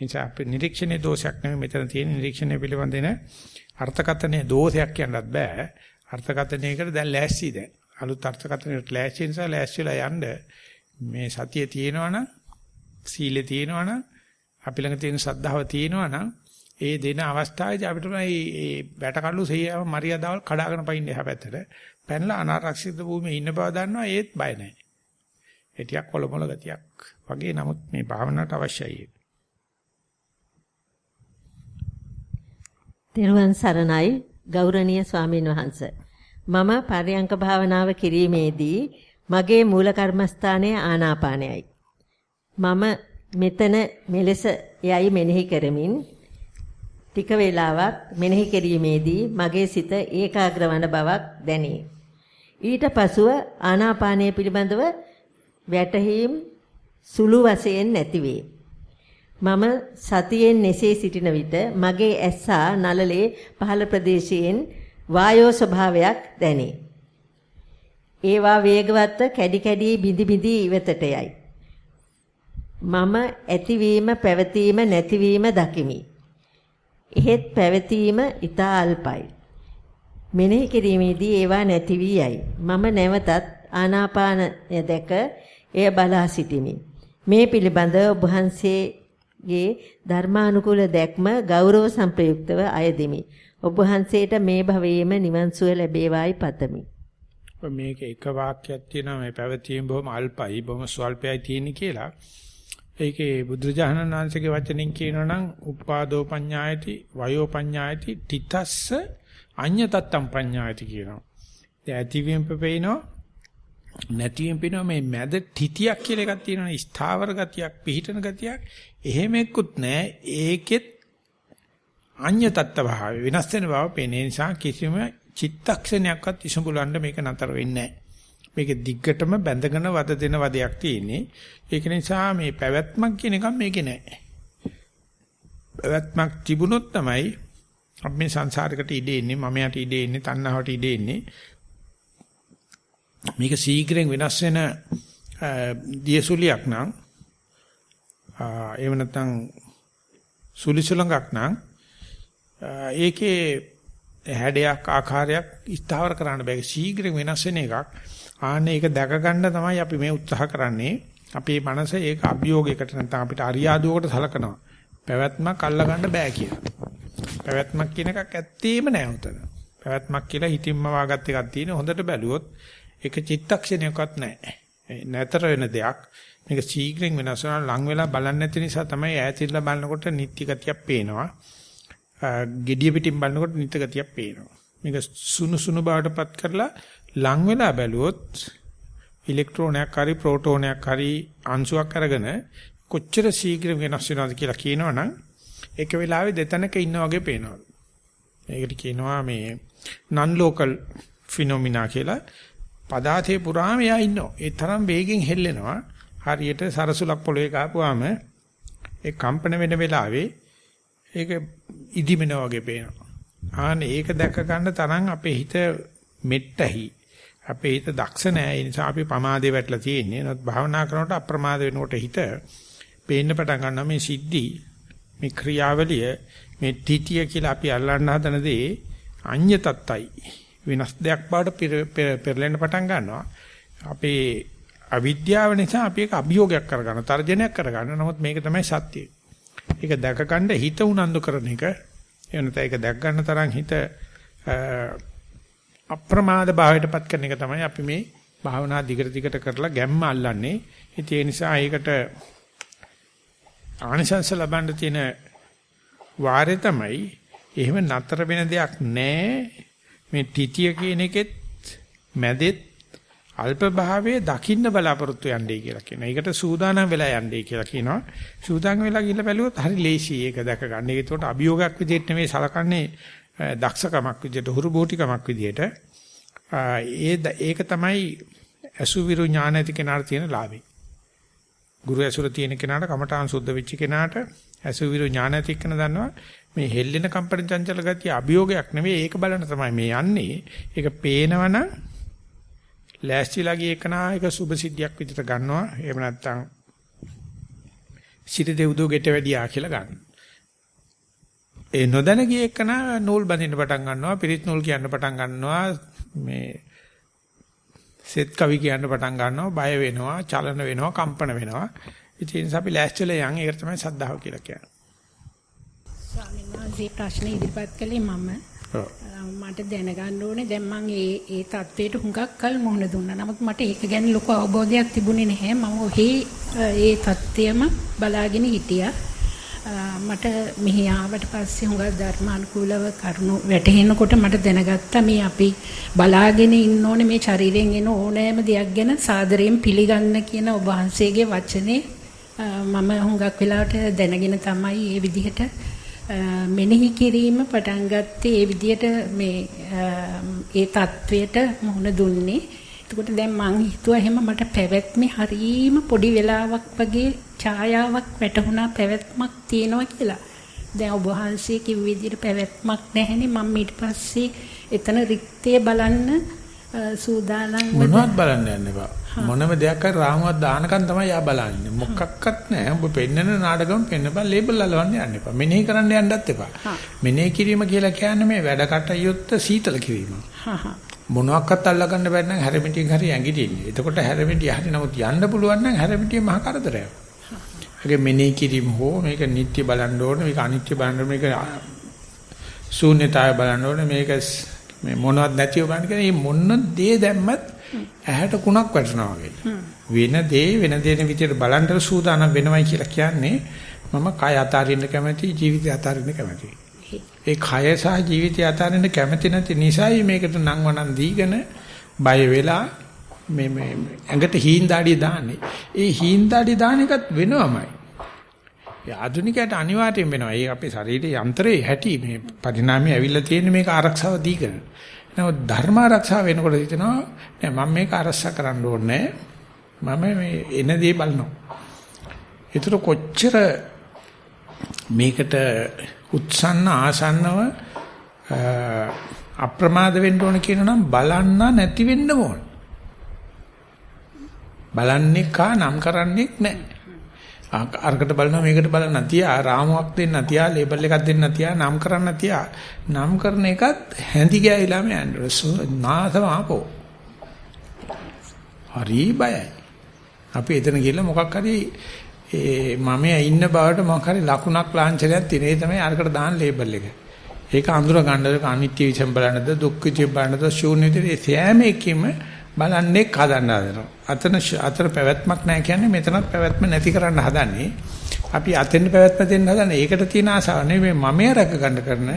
එනිසා අපේ නිරීක්ෂණයේ දෝෂයක් නෙමෙයි මෙතන තියෙන නිරීක්ෂණය පිළිබඳ දෙන අර්ථකථනයේ දෝෂයක් කියන්නත් බෑ. අර්ථකථනයකට දැන් ලෑස්ති දැන්. අලුත් අර්ථකථනයකට ලෑස්ති නිසා ලෑස්තිලා යන්න මේ සතිය තියෙනවනම් සීලේ තියෙනවනම් අපි ළඟ තියෙන ශ්‍රද්ධාව තියෙනවනම් ඒ දෙන අවස්ථාවේදී අපිට මේ වැටකල්ලු සෙයියව මරියාදාවල් කඩාගෙන පයින් එහා පැත්තට පැනලා අනාරක්ෂිත භූමියේ ඉන්න බව දන්නවා ඒත් බය නැහැ. ඒ ටිකක් කොළමොළ ගතියක් වගේ නමුත් මේ භාවනාවට අවශ්‍යයි. තෙරුවන් සරණයි ගෞරවනීය ස්වාමීන් වහන්සේ. මම පර්යංක භාවනාව කිරීමේදී මගේ මූල කර්මස්ථානයේ ආනාපානයයි. මම මෙතන මෙලෙස යයි මෙනෙහි කරමින් ටික වේලාවක් මෙනෙහි කිරීමේදී මගේ සිත ඒකාග්‍ර වන බවක් දැනේ. ඊට පසුව ආනාපානය පිළිබඳව වැටහීම් සුළු වශයෙන් නැතිවේ. මම සතියෙන් neසේ සිටින විට මගේ ඇස්සා නළලේ පහළ ප්‍රදේශයෙන් වායෝ ස්වභාවයක් දැනේ. ඒවා වේගවත්ව කැඩි කැඩි බිඳි බිඳි ඉවතට යයි. මම ඇතිවීම පැවතීම නැතිවීම දකිමි. එහෙත් පැවතීම ඊතා අල්පයි. මෙනෙහි කිරීමේදී ඒවා නැති වී යයි. මම නැවතත් ආනාපානය දැක එය බලා සිටිමි. මේ පිළිබඳ ඔබ වහන්සේ ගේ ධර්මානුකූල දැක්ම ගෞරව සම්ප්‍රයුක්තව අයදිමි. ඔබ වහන්සේට මේ භවයේම නිවන් සුව ලැබේවායි පතමි. මේක එක වාක්‍යයක් තියෙනවා මේ පැවතීම බොහොම අල්පයි බොහොම ස්වල්පයි තියෙන කියලා. ඒකේ බුදුරජාණන් වහන්සේගේ වචනින් කියනවා නම් උපාදෝ පඤ්ඤායති වයෝ පඤ්ඤායති තිතස්ස අඤ්ඤතත්තම් පඤ්ඤායති කියනවා. දැන් ඇතිවීම පෙපේනෝ නැතිවෙන් පේනවා මේ මැද තිතියක් කියලා එකක් තියෙනවනේ ස්ථාවර ගතියක් පිහිටන ගතියක් එහෙම එක්කුත් නැහැ ඒකෙත් අඤ්‍ය තත්ත්ව භාවය වෙනස් වෙන බව පේන නිසා කිසිම චිත්තක්ෂණයක්වත් ඉසුඹලන්න මේක නතර වෙන්නේ නැහැ මේක දිග්ගටම බැඳගෙන වද දෙන වදයක් තියෙන්නේ. ඒක නිසා මේ පැවැත්මක් කියන එක මේකේ නැහැ පැවැත්මක් තිබුණොත් තමයි අපි මේ සංසාරයකට ඉඩේ ඉන්නේ මම යට ඉඩේ ඉන්නේ තණ්හාවට ඉඩේ ඉන්නේ මේක සීඝ්‍රයෙන් වෙනස් වෙන දියසුලියක් නම් එහෙම නැත්නම් සුලිසුලඟක් නම් ඒකේ හැඩයක් ආකාරයක් ස්ථාවර කරන්න බෑ. සීඝ්‍රයෙන් වෙනස් වෙන එකක්. ආන්නේ ඒක දැක ගන්න තමයි අපි මේ උත්සාහ කරන්නේ. අපේ මනස ඒක අභියෝගයකට නැත්නම් අපිට අරියාදුවකට සලකනවා. පැවැත්මක් අල්ල ගන්න බෑ කියලා. පැවැත්මක් කියන එකක් ඇත්තේම නෑ උතන. පැවැත්මක් කියලා හිතින්ම වාගත් එකක් තියෙන හොඳට බැලුවොත් ඒක චිත්තක්ෂණයක්වත් නැහැ. නැතර වෙන දෙයක්. මේක ශීඝ්‍රයෙන් වෙනස් වෙනවා ලඟ වෙලා බලන්නේ නැති නිසා තමයි ඈතින්ලා බලනකොට නිත්‍ය ගතියක් පේනවා. gediya pitin බලනකොට නිත්‍ය ගතියක් පේනවා. මේක සුණු සුණු බවටපත් කරලා ලඟ වෙලා බැලුවොත් ඉලෙක්ට්‍රෝනයක් හරි ප්‍රෝටෝනයක් හරි අංශුවක් අරගෙන කොච්චර ශීඝ්‍ර වෙනස් වෙනවද කියලා කියනවනම් ඒක වෙලාවේ දෙතනක ඉන්නා වගේ පේනවා. ඒකට කියනවා මේ non local phenomena කියලා පදාතේ පුරාම එයා ඉන්නවා. ඒ තරම් වේගෙන් හෙල්ලෙනවා. හරියට සරසුලක් පොළවේ ගහපුවාම ඒ කම්පන වෙන වෙලාවේ ඒක ඉදිමෙනා වගේ පේනවා. ආනේ ඒක දැක ගන්න තරම් අපේ හිත මෙට්ටහි. අපේ හිත දක්ෂ නෑ. ඒ නිසා අපි පමාදේ වැටලා තියෙන්නේ. නමුත් භාවනා කරනකොට අප්‍රමාද වෙනකොට හිත පේන්න පටන් ගන්නවා මේ සිද්ධි මේ ක්‍රියාවලිය මේ තිතිය කියලා අපි අල්ලන්න හදන දේ අඤ්‍ය තත්තයි වෙනස් දෙයක් බවට පෙරලෙන්න පටන් ගන්නවා. අපේ අවිද්‍යාව නිසා අපි ඒක අභියෝගයක් කරගන්න, තර්ජනයක් කරගන්න. නමුත් මේක තමයි සත්‍යය. ඒක දැක ගන්න හිත උනන්දු කරන එක. එවනත ඒක දැක ගන්න තරම් හිත අප්‍රමාද භාවයටපත් කරන එක තමයි අපි මේ භාවනා දිගට දිගට කරලා ගැම්ම අල්ලන්නේ. ඉතින් ඒ නිසා ඒකට ආනිසංස ලබන්න තියෙන වාරේ තමයි එහෙම නතර වෙන දෙයක් නැහැ මේ තිතිය කියන එකෙත් මැදෙත් අල්ප භාවයේ දකින්න බලාපොරොත්තු යන්නේ කියලා කියනවා. ඒකට සූදානම් වෙලා යන්නේ කියලා කියනවා. සූදානම් වෙලා ගිහිල්ලා බැලුවොත් හරි ලේසි ඒක දැක ගන්න. ඒකට අභියෝගයක් විදිහට නෙමෙයි සලකන්නේ දක්ෂකමක් විදිහට, හුරුබෝටිකමක් විදිහට. ඒ ඒක තමයි අසුවිරු ඥාන ඇති කෙනාට තියෙන ලාභය. ගුරු ඇසුර තියෙන කෙනාට කමඨාන් සුද්ධ වෙච්ච කෙනාට අසුවිරු ඥාන ඇති කෙනා දන්නවා මේ හෙල්ලෙන කම්පන චංචල ගතිය අභියෝගයක් නෙවෙයි ඒක බලන්න තමයි මේ යන්නේ. ඒක පේනවනම් ලෑස්තිලා ගිය එකනා ඒක සුභ සිද්ධියක් විදිහට ගන්නවා. එහෙම නැත්නම් සිට දෙව්දෝ ගෙට වැඩියා කියලා ගන්න. ඒ නොදැන ගිය එකනා නූල් බඳින්න පටන් ගන්නවා, පිරිත් නූල් කියන්න පටන් ගන්නවා, මේ සෙත් කවි කියන්න පටන් ගන්නවා, බය වෙනවා, චලන වෙනවා, කම්පන වෙනවා. ඉතින් අපි ලෑස්තිලා යන් ඒක තමයි සද්ධාව කියලා කියන්නේ. ස්වාමීන් වහන්සේ ප්‍රශ්න ඉදිරිපත් කළේ මම. මට දැනගන්න ඕනේ දැන් මම ඒ ඒ தത്വයට හුඟක් කල් මොහොන දුන්නා. නමුත් මට ඒක ගැන ලොකු අවබෝධයක් තිබුණේ නැහැ. මම ඔහි ඒ தത്വයම බලාගෙන හිටියා. මට මෙහි ආවට පස්සේ හුඟක් ධර්මානුකූලව කරුණු වැටහෙනකොට මට දැනගත්තා මේ අපි බලාගෙන ඉන්න ඕනේ මේ ශරීරයෙන් එන ඕනෑම දෙයක් ගැන සාදරයෙන් පිළිගන්න කියන ඔබ වහන්සේගේ වචනේ මම හුඟක් වෙලාවට දැනගෙන තමයි මේ විදිහට මෙනෙහි කිරීම පටන් ගත්තේ ඒ විදිහට මේ ඒ தത്വයට මුහුණ දුන්නේ. එතකොට දැන් මං හිතුවා එහෙම මට පැවැත්මේ හරීම පොඩි වෙලාවක් වගේ ඡායාවක් වැටුණා පැවැත්මක් තියෙනවා කියලා. දැන් ඔබ වහන්සේ කිව්ව විදිහට පැවැත්මක් නැහෙනේ මම ඊට පස්සේ එතන රික්තය බලන්න සූදානම් මොනවද බලන්න යන්න එපා. මොනම දෙයක් හරි රාමුවක් දානකන් තමයි යා බලන්නේ. මොකක්වත් නැහැ. ඔබ පෙන්නන නාටකම් පෙන්නපන් ලේබල් අලවන්න යන්න එපා. මෙනෙහි කරන්න යන්නත් එපා. මෙනෙහි කිරීම කියලා කියන්නේ මේ වැඩ කටයුත්ත සීතල කිරීම. මොනවාක්වත් අල්ලගන්න බැරි නම් හැරමිටියෙන් හරි ඇඟිටින්නේ. එතකොට හැරමිටිය හරි නමුත් යන්න පුළුවන් නම් හැරමිටිය මහ කරදරයක්. ඒකේ මෙනෙහි කිරීම හෝ මේක නිට්ටය බලන්න ඕනේ මේක අනිත්‍ය බලන්න මේක ශූන්‍යතාවය බලන්න ඕනේ මේක මේ මොනවත් නැතිව බලන්න කියන මේ මොන දේ දැම්මත් ඇහැට කුණක් වැටෙනවා වගේ. වෙන දේ වෙන දේන විදියට බලන්න සූදානම් වෙනවයි කියලා කියන්නේ මම කය අතාරින්න කැමති ජීවිතය අතාරින්න කැමති. ඒ කය සහ ජීවිතය අතාරින්න කැමති නැති නිසායි මේකට නම් වණන් දීගෙන බය වෙලා මේ මේ ඇඟට හීන් දාඩිය දාන්නේ. ඒ හීන් දාඩිය දාන එකත් වෙනවමයි. ඒ ආධුනිකයට අනිවාර්යෙන් වෙනවා. ඒ අපේ ශරීරයේ යන්ත්‍රයේ හැටි මේ පරිණාමය ඇවිල්ලා තියෙන මේක ආරක්ෂාව දීගෙන. නමුත් ධර්ම ආරක්ෂාව වෙනකොට හිතනවා නෑ මම මේක ආරක්ෂා කරන්න ඕනේ මම මේ එන දේ බලනවා. ඒතර කොච්චර මේකට උත්සන්න ආසන්නව අප්‍රමාද වෙන්න ඕන කියනනම් බලන්න නැති වෙන්න ඕන. බලන්නේ කා නම් කරන්නේ නැහැ. අරකට බලනවා මේකට බලන්න තියා රාමුවක් දෙන්න තියා ලේබල් එකක් දෙන්න තියා නම් කරන්න තියා. නම් කරන එකත් හැඳි ගෑවිලාම යන්නේ නාසම ආපෝ. හරි බයයි. අපි එතන ගිහලා මොකක් හරි ඒ මම ඉන්න බවට මොකක් හරි ලකුණක් ලාංඡනයක් තියෙන ඒ තමයි අරකට දාන ලේබල් එක. ඒක අඳුර ගන්නද අනිත්‍ය විසම් බලන්නද දුක්ඛ විසම් බලන්නද ශූන්‍ය විසම් සෑම එකකින්ම බලන්නේ හදන්න හදනවා. අතන අතර පැවැත්මක් නැහැ කියන්නේ මෙතනත් පැවැත්ම නැති කරන්න හදන්නේ. අපි අතෙන් පැවැත්ම දෙන්න හදන්නේ. ඒකට තියෙන ආසාව නෙවෙයි මමය රැක ගන්න කරන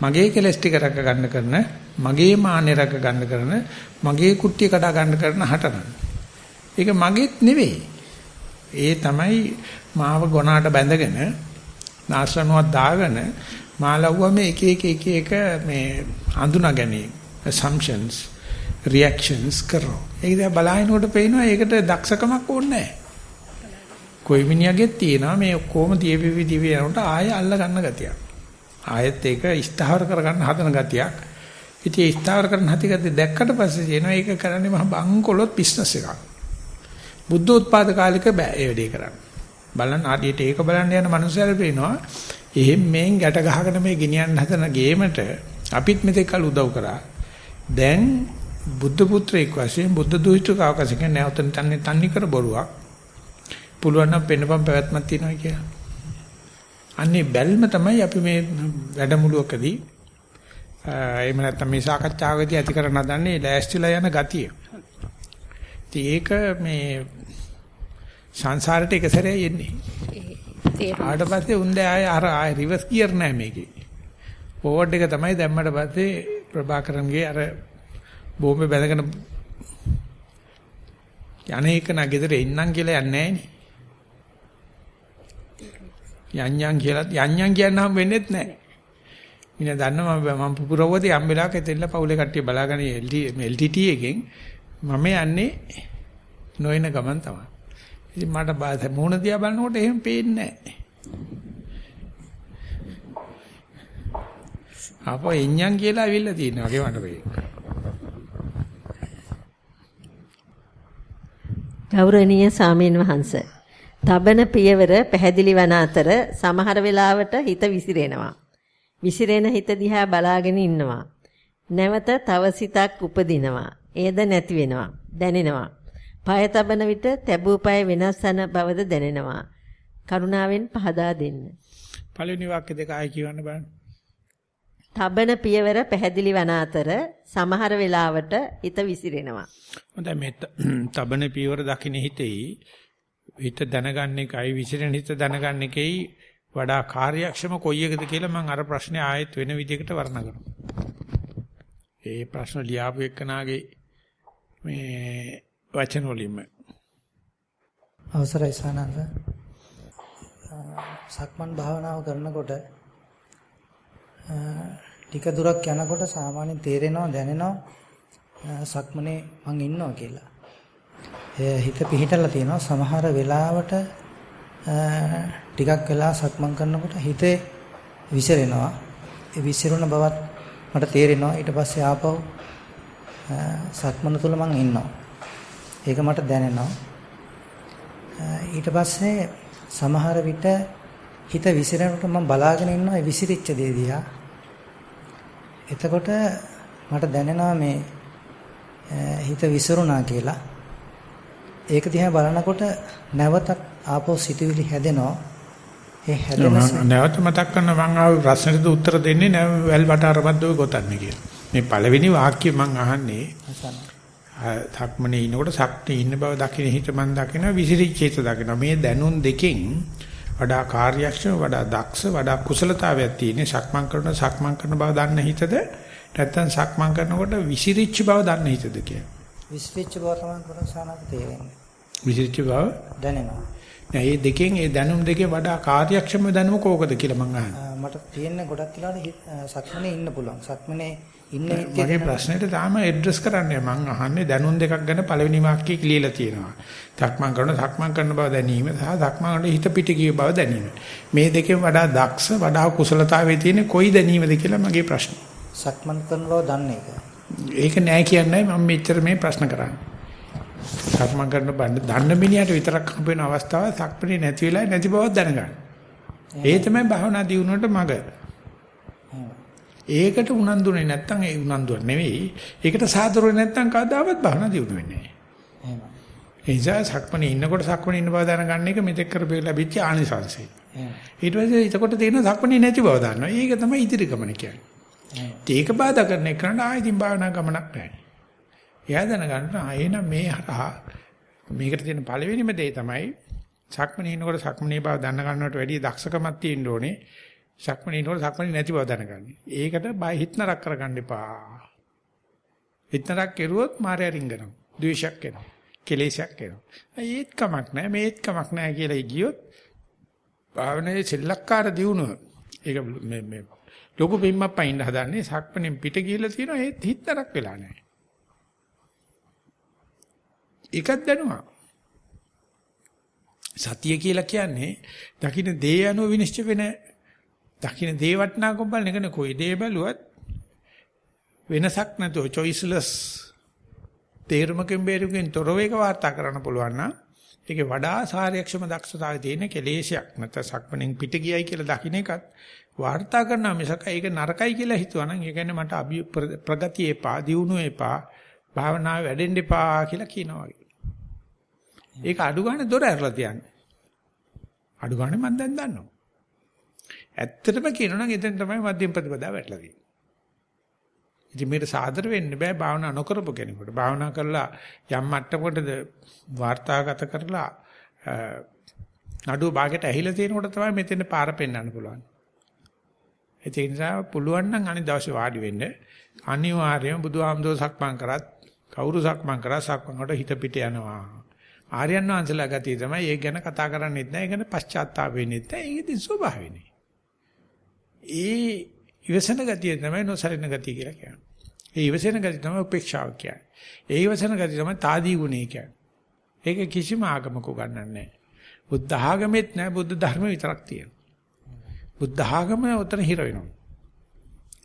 මගේ කෙලස් ටික රැක ගන්න කරන මගේ මාන්නේ රැක ගන්න කරන මගේ කුට්ටිය කඩා ගන්න කරන හටන. ඒක මගේත් නෙවෙයි. ඒ තමයි මාව ගොනාට බැඳගෙන නාශරණුවක් දාගෙන මාලවුව මේ එක එක එක එක මේ අඳුනා ගැනීම assumptions reactions කරනවා. ඒක දිහා බලහිනකොට පේනවා ඒකට දක්ෂකමක් ඕනේ නැහැ. කොයි මිනිහගෙත් තියෙනවා මේ ඔක්කොම තියපිවි දිවි යනකොට ආයෙ අල්ල ගන්න ගතියක්. ආයෙත් ඒක ස්ථාවර කරගන්න හදන ගතියක්. ඉතින් ස්ථාවර කරන හැටි ගතිය දැක්කට පස්සේ කියනවා ඒක කරන්නේ මහ බංකොලොත් බිස්නස් එකක්. බුද්ධ උත්පාද කාලික බෑ ඒ වැඩේ කරන්න. බලන්න ආදියට ඒක බලන්න යන මනුස්සයල පේනවා එහෙම මේන් ගැට ගහගෙන මේ ගෙනියන්න හදන ගේමට අපිත් මෙතෙක් කල උදව් කරා. දැන් බුද්ධ පුත්‍රයෙක් වශයෙන් බුද්ධ දූෂිතකවක වශයෙන් නැවතන තන්නේ තන්නේ කර බොරුවක්. පුළුවන් නම් පෙන්නපම් පැවැත්මක් තියෙනවා කියලා. අන්නේ බැල්ම තමයි අපි මේ වැඩමුළුවකදී එහෙම නැත්නම් මේ සාකච්ඡාවකදී ඇති කරන හදන්නේ ලෑස්තිලා යන ගතිය. ඒක මේ සංසාරට එක සැරේ එන්නේ. ආට පස්සේ උන්දේ ආය අර ආය රිවර්ස් ගියර් නෑ මේකේ. ෆෝවර්ඩ් එක තමයි දැම්මට පස්සේ ප්‍රභාකරන්ගේ අර බෝම්බේ බැඳගෙන යන්නේ එක නා ගෙදර එන්නම් කියලා යන්නේ නෑනේ. යන්යන් කියලා යන්යන් කියන්න හම් වෙන්නේත් නෑ. මින දන්නවා මම මම පුපුරවදී යම් වෙලාවක එතෙල්ල පවුලේ කට්ටිය බලාගෙන LTT එකෙන් මම යන්නේ නොයන ගමන් තමයි. ඉතින් මට බාස මූණ දිහා බලනකොට එහෙම පේන්නේ නෑ. අපෝ එඤ්ඤම් කියලා අවිල්ල තියෙනවා වගේ මට ගෞරවනීය සාමීන් වහන්ස. තබන පියවර පැහැදිලි වන අතර සමහර වෙලාවට හිත විසිරෙනවා. විසිරෙන හිත දිහා බලාගෙන ඉන්නවා. නැවත තව සිතක් උපදිනවා. ඒද නැති වෙනවා. දැනෙනවා. පය තබන විට තැබූ පය වෙනස් වෙන බවද දැනෙනවා. කරුණාවෙන් පහදා දෙන්න. පළවෙනි වාක්‍ය දෙක ආයි කියවන්න බලන්න. තබන පියවර පැහැදිලි වන අතර සමහර වෙලාවට හිත විසිරෙනවා. හොඳයි මේ <clears throat> තබන පියවර දකින්න හිතෙයි හිත දැනගන්න එකයි විසිරෙන හිත දැනගන්න එකයි වඩා කාර්යක්ෂම කොයි එකද කියලා මම අර ප්‍රශ්නේ ආයෙත් වෙන විදිහකට වර්ණ කරනවා. ඒ ප්‍රශ්න ලියාපු එක්කනාගේ මේ වචන වලින්ම අවසරයි සානන්ද සක්මන් භාවනාව කරනකොට ටික දුරක් යනකොට සාමාන්‍යයෙන් තේරෙනවා දැනෙනවා සක්මනේ මං ඉන්නවා කියලා. හිත පිහිටලා තියෙනවා සමහර වෙලාවට ටිකක් වෙලා සක්මන් කරනකොට හිතේ විසිරෙනවා. ඒ විසිරුණ බවත් මට තේරෙනවා. ඊට පස්සේ ආපහු සක්මන තුල මං ඉන්නවා. ඒක මට දැනෙනවා. ඊට පස්සේ සමහර විට හිත විසිරෙනකොට මම බලාගෙන ඉන්නවා ඒ විසිරිච්ච දේ දිහා. එතකොට මට දැනෙනවා මේ හිත විසිරුණා කියලා. ඒක දිහා බලනකොට නැවතත් ආපහු සිතුවිලි හැදෙනවා. ඒ හැදෙන නැවත මතක් කරන මම ආව ප්‍රශ්නෙට උත්තර දෙන්නේ නැව වැල් වට අරබද්දව ගොතන්නේ කියලා. මේ පළවෙනි වාක්‍යය මම අහන්නේ සක්මනේ ඉනකොට සක්නේ ඉන්න බව දකින්න හිත මන් දකින්න විසිරිච්ච හිත දකින්න මේ දැනුම් දෙකෙන් වඩා කාර්යක්ෂම වඩා දක්ෂ වඩා කුසලතාවයක් තියෙන සක්මන් කරන සක්මන් කරන බව දන්න හිතද නැත්නම් සක්මන් කරනකොට විසිරිච්ච බව දන්න හිතද කියලා. විශ්විච්ච බව තමයි කරන සානක තේරෙන්නේ. විසිරිච්ච බව දැනෙනවා. නෑ මේ දෙකෙන් ඒ දැනුම් දෙකේ වඩා කාර්යක්ෂම දැනුම කෝකද කියලා මං අහන්නේ. ආ, මට තියෙන්නේ ගොඩක් වෙලාවට සක්මනේ ඉන්න පුළුවන්. සක්මනේ ඉන්න මගේ ප්‍රශ්නෙට තාම ඇඩ්‍රස් කරන්නේ මං අහන්නේ දැනුම් දෙකක් ගැන පළවෙනි වාක්‍යය කියලා තියෙනවා. සක්මන් කරන සක්මන් කරන බව දැනීම සහ සක්මන් කරන හිත පිට ගිය බව දැනීම. මේ දෙකෙන් වඩා දක්ෂ වඩා කුසලතාවයේ තියෙන කොයි දැනීමද කියලා මගේ ප්‍රශ්නේ. සක්මන් කරන බව දන්නේ ඒක. ඒක නෑ කියන්නේ මම මෙච්චර මේ ප්‍රශ්න කරන්නේ. සක්මන් කරන බණ්ඩ දන්න මිනිහට විතරක් හම්බ වෙන අවස්ථාව සක්මනේ නැති වෙලා නැති බවක් දැනගන්න. ඒ තමයි භාවනා දියුණුවට මඟ. ඒකට උනන්දුනේ නැත්තම් ඒ උනන්දුවක් නෙවෙයි. ඒකට සාදරුනේ නැත්තම් කවදාවත් භාවනා දියුණු වෙන්නේ නැහැ. එහෙම. ඒ නිසා සක්මනේ ඉන්නකොට සක්මනේ ඉන්න බව දැනගන්න එක මෙතෙක් කරපු ලැබිච්ච ආනිසංසය. ඊට පස්සේ එතකොට තියෙන සක්මනේ නැති බව දන්නවා. ඒක තමයි ඉදිරි ගමන කියන්නේ. ඒක බාධා කරන එකට ආයෙත් භාවනා ගමනක් නැහැ. එයා දැනගන්න ආයෙනම් මේ හරහා මේකට තියෙන පළවෙනිම දේ තමයි සක්මනේ ඉන්නකොට සක්මනේ බව දැන ගන්නවට වැඩිය දක්ෂකමක් තියෙන්න ඕනේ. සක්මනේ ඉන්නකොට සක්මනේ නැති බව දැනගන්න. ඒකට බය හිතනරක් කරගන්න එපා. හිතනරක් කෙරුවොත් මායя රින්ගනවා. ද්වේෂයක් එනවා. කෙලෙසයක් එනවා. ඒත් කමක් නැහැ මේත් කමක් නැහැ කියලා ගියොත් භාවනාවේ සෙල්ලක්කාර දියුණුව. ඒක මේ මේ ලොකු පිම්මක් පයින් හදන්නේ සක්මණෙන් පිට ගිහිල්ලා තියෙනවා ඒත් හිතතරක් වෙලා නැහැ. ඒකත් දැනුවා. සතිය කියලා කියන්නේ දකින්න දේ අනුව විනිශ්චය වෙන දකින්න දේ වටනාකම් බලන එකනේ කොයි දේ බැලුවත් වෙනසක් නැතුව choiceless තේරුමකින් බේරුමකින් තොරව එක වාර්තා කරන්න පුළුවන් නම් ඒකේ වඩා සාර්යක්ෂම දක්ෂතාවය තියෙන කෙලේශයක් නැත්නම් සක්මණෙන් පිට ගියයි කියලා දකින්න එකත් වාර්තා කරනවා මිසක ඒක නරකයි කියලා හිතුවා නම් ඒ කියන්නේ මට අභි ප්‍රගතිය එපා දියුණුව එපා භාවනාව වැඩෙන්න එපා කියලා කියනවා වගේ. ඒක අඩු ගන්න දොර ඇරලා තියන්නේ. අඩු ගන්න මම දැන් දන්නවා. ඇත්තටම කියනනම් එතෙන් තමයි මධ්‍යම ප්‍රතිපදාව වැටලා තියෙන්නේ. ඉතින් මේකට සාදර වෙන්න බෑ භාවනා නොකරපු කෙනෙකුට. භාවනා කරලා යම් මට්ටමකටද වාර්තාගත කරලා නඩුව භාගයට ඇහිලා තියෙනකොට තමයි මෙතෙන් පාර පෙන්වන්න පුළුවන්. ඒ නිසා පුළුවන් නම් අනිත් දවසේ වාඩි වෙන්න අනිවාර්යයෙන් බුදුහාමුදුරුවෝ සක්මන් කරත් කවුරු සක්මන් කරා සක්මන්කට හිත පිට යනවා. ආර්යයන් වහන්සේලා ගතිය තමයි ඒක ගැන කතා කරන්නේත් නැහැ. ඒක ගැන පශ්චාත්තාප වෙන්නේත් නැහැ. ඒක ඉතින් ස්වභාවයනේ. ඒ ඉවසන ගතිය තමයි නොසලින ගතිය කියලා කියන්නේ. ඒ ඉවසන ගතිය තමයි උපේක්ෂාව කියන්නේ. ඒ ඉවසන ගතිය තමයි තාදී ගුණය කියන්නේ. ඒක කිසිම ආගමක උගන්වන්නේ නැහැ. බුද්ධ ආගමෙත් නැහැ බුද්ධ ධර්ම විතරක් තියෙනවා. බුද්ධ ආගම උතන හිර වෙනවා.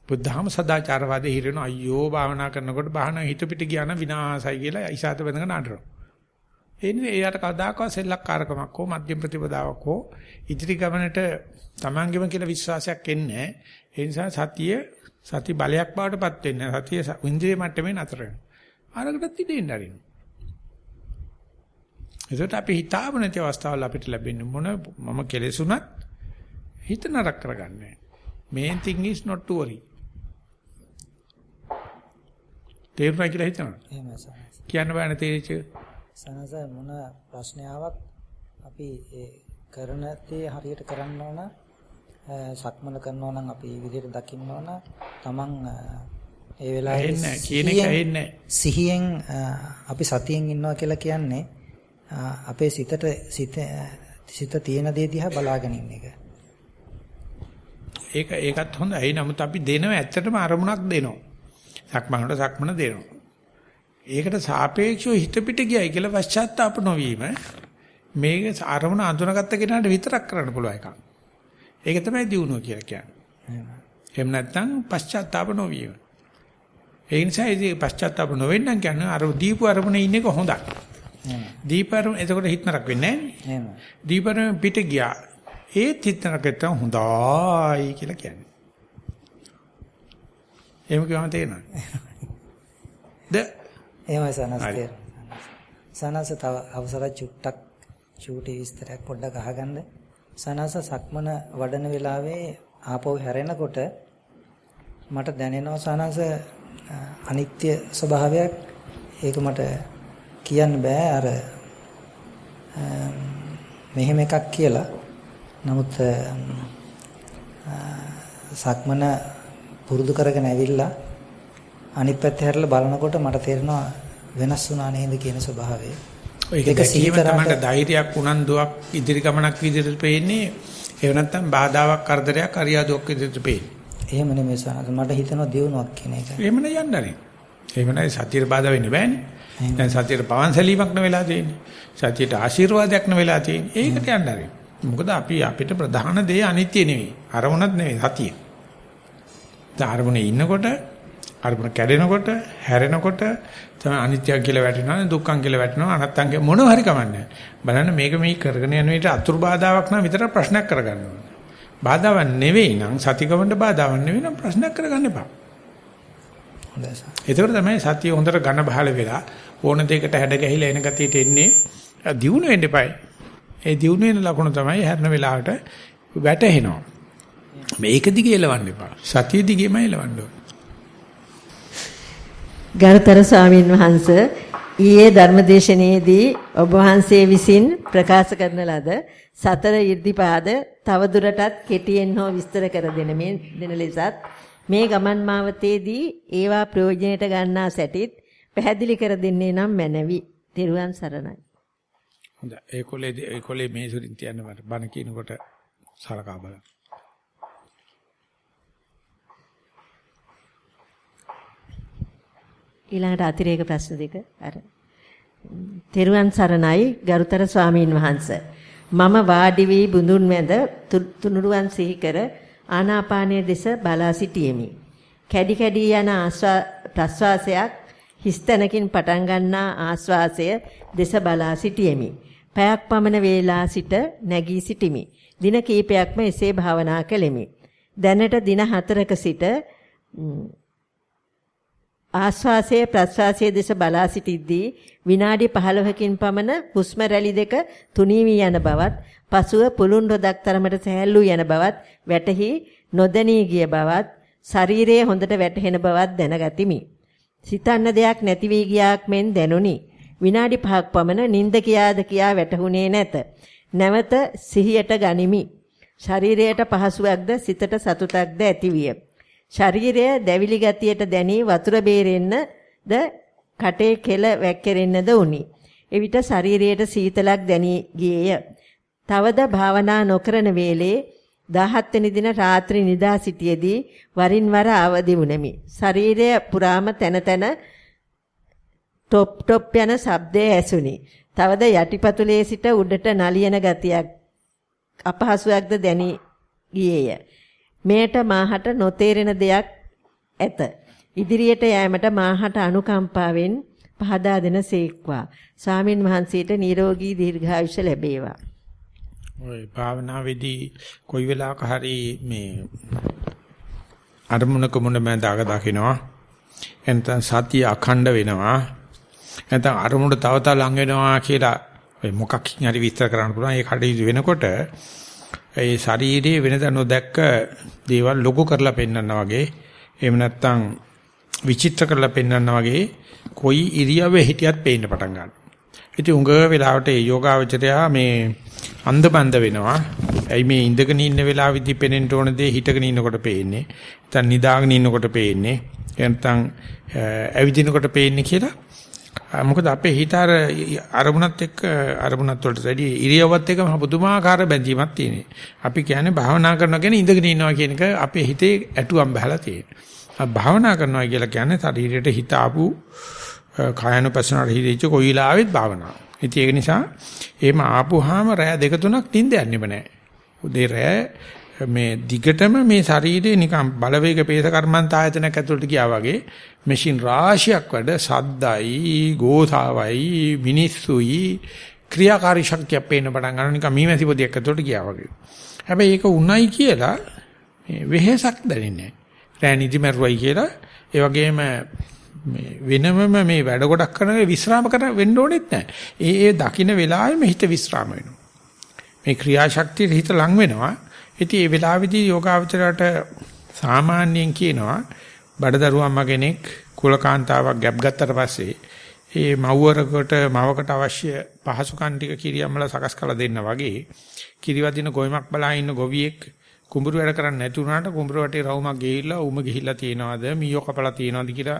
බුද්ධහම සදාචාරවාදී හිර වෙනවා. අයියෝ භාවනා කරනකොට භාවනා හිත පිට ගියා නම් විනාසයි කියලා ඉසాత බඳගෙන අඬනවා. එන්නේ එයාට කවදාකවත් සෙල්ලක්කාරකමක් හෝ මධ්‍යම ප්‍රතිපදාවක් හෝ ඉදිරි ගමනට තමන්ගෙම කියලා විශ්වාසයක් එන්නේ ඒ නිසා සතිය සති බලයක් බවටපත් වෙන්නේ සතිය ඉන්ද්‍රිය මට්ටමේ නතර වෙනවා අරකටත් ඉදෙන්න අරිනවා ඒකට අපි හිතාව නැති අවස්ථාවල අපිට ලැබෙන්නේ මොන මම කෙලෙසුණත් හිත නරක කරගන්නේ main thing is not to worry. තේරුණා කියලා හිතනවා? එහෙමයි සර්. කියන්න බෑනේ තේරිච්ච සනස මොන ප්‍රශ්නාවක් අපි ඒ කරන දේ හරියට කරන්න ඕන සක්මන කරනවා නම් අපි විදිහට දකින්න ඕන තමන් ඒ වෙලාවේ කියන එක ඇහෙන්නේ සිහියෙන් අපි සතියෙන් ඉන්නවා කියලා කියන්නේ අපේ සිතට සිත සිත තියෙන දේ දිහා බලාගෙන ඉන්න එක. ඒක ඒකත් හොඳයි. නමුත් අපි දෙනව ඇත්තටම අරමුණක් දෙනවා. සක්මනට සක්මන දෙනවා. ඒකට සාපේක්ෂව හිත පිට ගියයි කියලා පශ්චාත්තාප නොවීම මේක අරමුණ අඳුනගත්ත කෙනාට විතරක් කරන්න පුළුවන් එකක්. ඒක තමයි දියුණුව කියලා කියන්නේ. එහෙම නැත්නම් පශ්චාත්තාප නොවීම. ඒ නිසා ඉතින් පශ්චාත්තාප නොවෙන්න කියන්නේ අර දීපු අරමුණේ ඉන්න එක හොඳයි. දීපරම එතකොට හිතනක් වෙන්නේ නැහැ. එහෙම. දීපරම පිට ගියා. ඒත් හිතනක් නැත්තම් හොඳයි කියලා කියන්නේ. එහෙම කියවම තේරෙනවද? <laughs> ද එහෙමයි සනස් සනස තව අවසර චුට්ටක් චූටි විස්තරයක් පොඩ්ඩක් අහගන්න. සනස සක්මන වඩන වෙලාවේ ආපහු හැරෙනකොට මට දැනෙනවා සනස අනිත්‍ය ස්වභාවයක් ඒක මට කියන්න බෑ අර මෙහෙම එකක් කියලා. නමුත් සක්මන පුරුදු කරගෙන ඇවිල්ලා අනිත් පැත්තේ හැරලා බලනකොට මට තේරෙනවා වෙනස් වුණා නේද කියන ස්වභාවය. ඒක තමයි ධෛර්යයක් උනන්දුවක් ඉදිරි ගමනක් විදිහට පේන්නේ. ඒව නැත්තම් බාධාවක් කරදරයක් අරියාදුවක් විදිහට පේන්නේ. එහෙම නෙමෙයි සනස මට හිතෙනවා දියුණුවක් කියන එක. එහෙම නෑ යන්නනේ. එහෙම නෑ සතියට බාධා වෙන්නේ බෑනේ. දැන් සතියට පවන්සලීමක් නෙවෙලා තියෙන්නේ. සතියට ආශිර්වාදයක් නෙවෙලා තියෙන්නේ. ඒකට යන්න හරි. මොකද අපි අපිට ප්‍රධාන දේ අනිත්‍ය නෙවෙයි. අරමුණක් නෙවෙයි සතිය. දැන් අරමුණේ ඉන්නකොට අරමුණ කැඩෙනකොට හැරෙනකොට තමයි අනිත්‍ය කියලා වැටෙනවා දුක්ඛං කියලා වැටෙනවා අනත්තං මොනව හරි කමන්නේ. බලන්න මේක මේ කරගෙන යන විට අතුරු බාධාවක් නම් විතර ප්‍රශ්නයක් කරගන්න ඕනේ. බාධාවක් නෙවෙයි නම් සතිකවන්න බාධාවක් නෙවෙයි නම් ප්‍රශ්නයක් කරගන්න එපා. හොඳයි සර්. ඒතකොට තමයි සතිය හොඳට ඝන බහල වෙලා ඕන දෙයකට හැඩ ගැහිලා එන ගතියට එන්නේ දියුණු වෙන්න එපායි. ඒ දියුණු වෙන ලකුණ තමයි හැරෙන වෙලාවට වැටෙනවා. මේක දිගේ එලවන්න එපා. සතිය දිගේම එලවන්න ඕන. ගරුතර ස්වාමින් වහන්සේ ඊයේ ධර්මදේශනයේදී ඔබ වහන්සේ විසින් ප්‍රකාශ කරන ලද සතර 이르දිපාද තවදුරටත් කෙටියෙන් හෝ විස්තර කර දෙන මේ දෙන ලෙසත් මේ ගමන් මාවතේදී ඒවා ප්‍රයෝජනයට ගන්නා සැටිත් පැහැදිලි කර දෙන්නේ නම් මැනවි. තෙරුවන් සරණයි. හොඳයි. ඒ කොලේ ඒ කොලේ මේ සුරින් තියන්න මට බණ කියනකොට සලකා බලන්න. ඊළඟට අතිරේක ප්‍රශ්න දෙක. අර තෙරුවන් සරණයි ගරුතර ස්වාමීන් වහන්ස. මම වාඩි වී බුදුන් මැද තුනුරුවන් සිහි කර ආනාපානයේ දෙස බලා සිටියෙමි. කැඩි කැඩි යන ප්‍රස්වාසයක් හිස්තැනකින් පටන් ගන්නා ආස්වාසය දෙස බලා සිටියෙමි. පැයක් පමණ වේලා සිට නැගී සිටිමි. දින කීපයක්ම එසේ භාවනා කළෙමි. දැනට දින 4ක සිට ආශ්වාසයේ ප්‍රශ්වාසයේ දෙස බලා සිටිද්දී විනාඩි 15කින් පමණ හුස්ම රැලි දෙක තුනී වී යන බවත් පසුව පුළුන් රොදක් තරමට සැහැල්ලු යන බවත් වැටහි නොදැනී ගිය බවත් ශරීරයේ හොඳට වැටහෙන බවත් දැනගතිමි. සිතන්න දෙයක් නැති වී ගියාක් මෙන් දැනුනි. විනාඩි 5ක් පමණ නිින්ද කියාද කියා වැටහුනේ නැත. නැවත සිහියට ගනිමි. ශරීරයට පහසුවක්ද සිතට සතුටක්ද ඇතිවිය. ශරීරය දැවිලි ගතියට දැනී වතුර බේරෙන්නද කටේ කෙල වැක්කිරෙන්නද උනි. එවිට ශරීරයට සීතලක් දැනී ගියේය. තවද භාවනා නොකරන වේලේ 17 වෙනි දින රාත්‍රී නිදා සිටියේදී වරින් වර අවදි වුනේමි. ශරීරය පුරාම තන තන টොප් টොප් යන ශබ්දය ඇසුනි. තවද යටිපතුලේ සිට උඩට නලියන ගතියක් අපහසුයක්ද දැනී ගියේය. මෙයට මාහට නොතේරෙන දෙයක් ඇත. ඉදිරියට යෑමට මාහට අනුකම්පාවෙන් පහදා දෙන සේක්වා. ස්වාමින් වහන්සේට නිරෝගී දීර්ඝායුෂ ලැබේවා. ඔය භාවනාවේදී කොයි වෙලාවක හරි මේ අරමුණක මුණ මැදාක දකින්නවා. එතන සතිය අඛණ්ඩ වෙනවා. නැත්නම් අරමුණ තව තව ලඟ වෙනවා කියලා ඔය මොකක්කින් හරි විස්තර කරන්න පුළුවන්. ඒ කඩේදි වෙනකොට ඒ ශරීරයේ වෙනද නොදැක්ක දේවල් ලොකු කරලා පෙන්වනවා වගේ එහෙම නැත්නම් විචිත්‍ර කරලා පෙන්වනවා වගේ කොයි ඉරියව්වේ හිටියත් පේන්න පටන් ගන්නවා. ඉතින් උඟ වෙලාවට ඒ යෝගාවචරයා මේ අන්ධබන්ද වෙනවා. ඇයි මේ ඉඳගෙන ඉන්න වෙලාවෙදි පෙනෙන්න ඕන දේ හිටගෙන ඉන්නකොට පේන්නේ. නැත්නම් නිදාගෙන ඉන්නකොට පේන්නේ. නැත්නම් ඇවිදිනකොට පේන්නේ කියලා මොකද අපේ හිත අර අරමුණත් එක්ක අරමුණත් වලට වැඩි ඉරියව්වත් එක්ක පුදුමාකාර බැඳීමක් තියෙනවා. අපි කියන්නේ භාවනා කරනවා කියන්නේ ඉඳගෙන ඉන්නවා කියන එක අපේ හිතේ ඇටුවම් බහලා තියෙනවා. භාවනා කරනවා කියලා කියන්නේ ශරීරයට හිත ආපු කායනුපසනාවට හිතෙච්ච කොයිලාවෙත් භාවනාව. ඉතින් ඒක නිසා එහෙම ආපුවාම රෑ දෙක තුනක් නිින්ද යන්නේම නැහැ. උදේ රෑ මේ දිගටම මේ ශරීරේ නිකන් බලවේග පේස කර්මන්ත ආයතනයක් ඇතුළට ගියා වගේ මැෂින් රාශියක් වැඩ සද්දයි ගෝසාවයි මිනිස්සුයි ක්‍රියාකාරී ශක්තිය පේන්න පටන් ගන්න නිකන් මීමැසි පොදියක් ඇතුළට ගියා වගේ. හැබැයි ඒක උණයි කියලා වෙහෙසක් දැනෙන්නේ නැහැ. රෑ නිදි මරුවයි කියලා ඒ වගේම මේ වෙනමම මේ වැඩ ගොඩක් කරන විස්රාම කරන වෙන්න ඕනෙත් නැහැ. ඒ ඒ දකින්න වෙලාවෙම හිත විස්රාම වෙනවා. මේ ක්‍රියාශක්තිය හිත ලං වෙනවා. ඉතින් මේ වෙලාවේදී යෝගාවචරයට සාමාන්‍යයෙන් කියනවා බඩදරුවම්ම කෙනෙක් කුලකාන්තාවක් ගැප් ගත්තට පස්සේ ඒ මව්වරකට මවකට අවශ්‍ය පහසුකම් ටික කිරියම්මල සකස් කරලා දෙන්න වගේ කිරිවදින ගොයමක් බලා ඉන්න ගොවියෙක් කුඹුරු වැඩ කරන්නේ නැති වුණාට කුඹුරු වටේ රවුමක් ගිහිල්ලා උම ගිහිල්ලා තියනවාද මීයෝ කපලා තියනවාද කියලා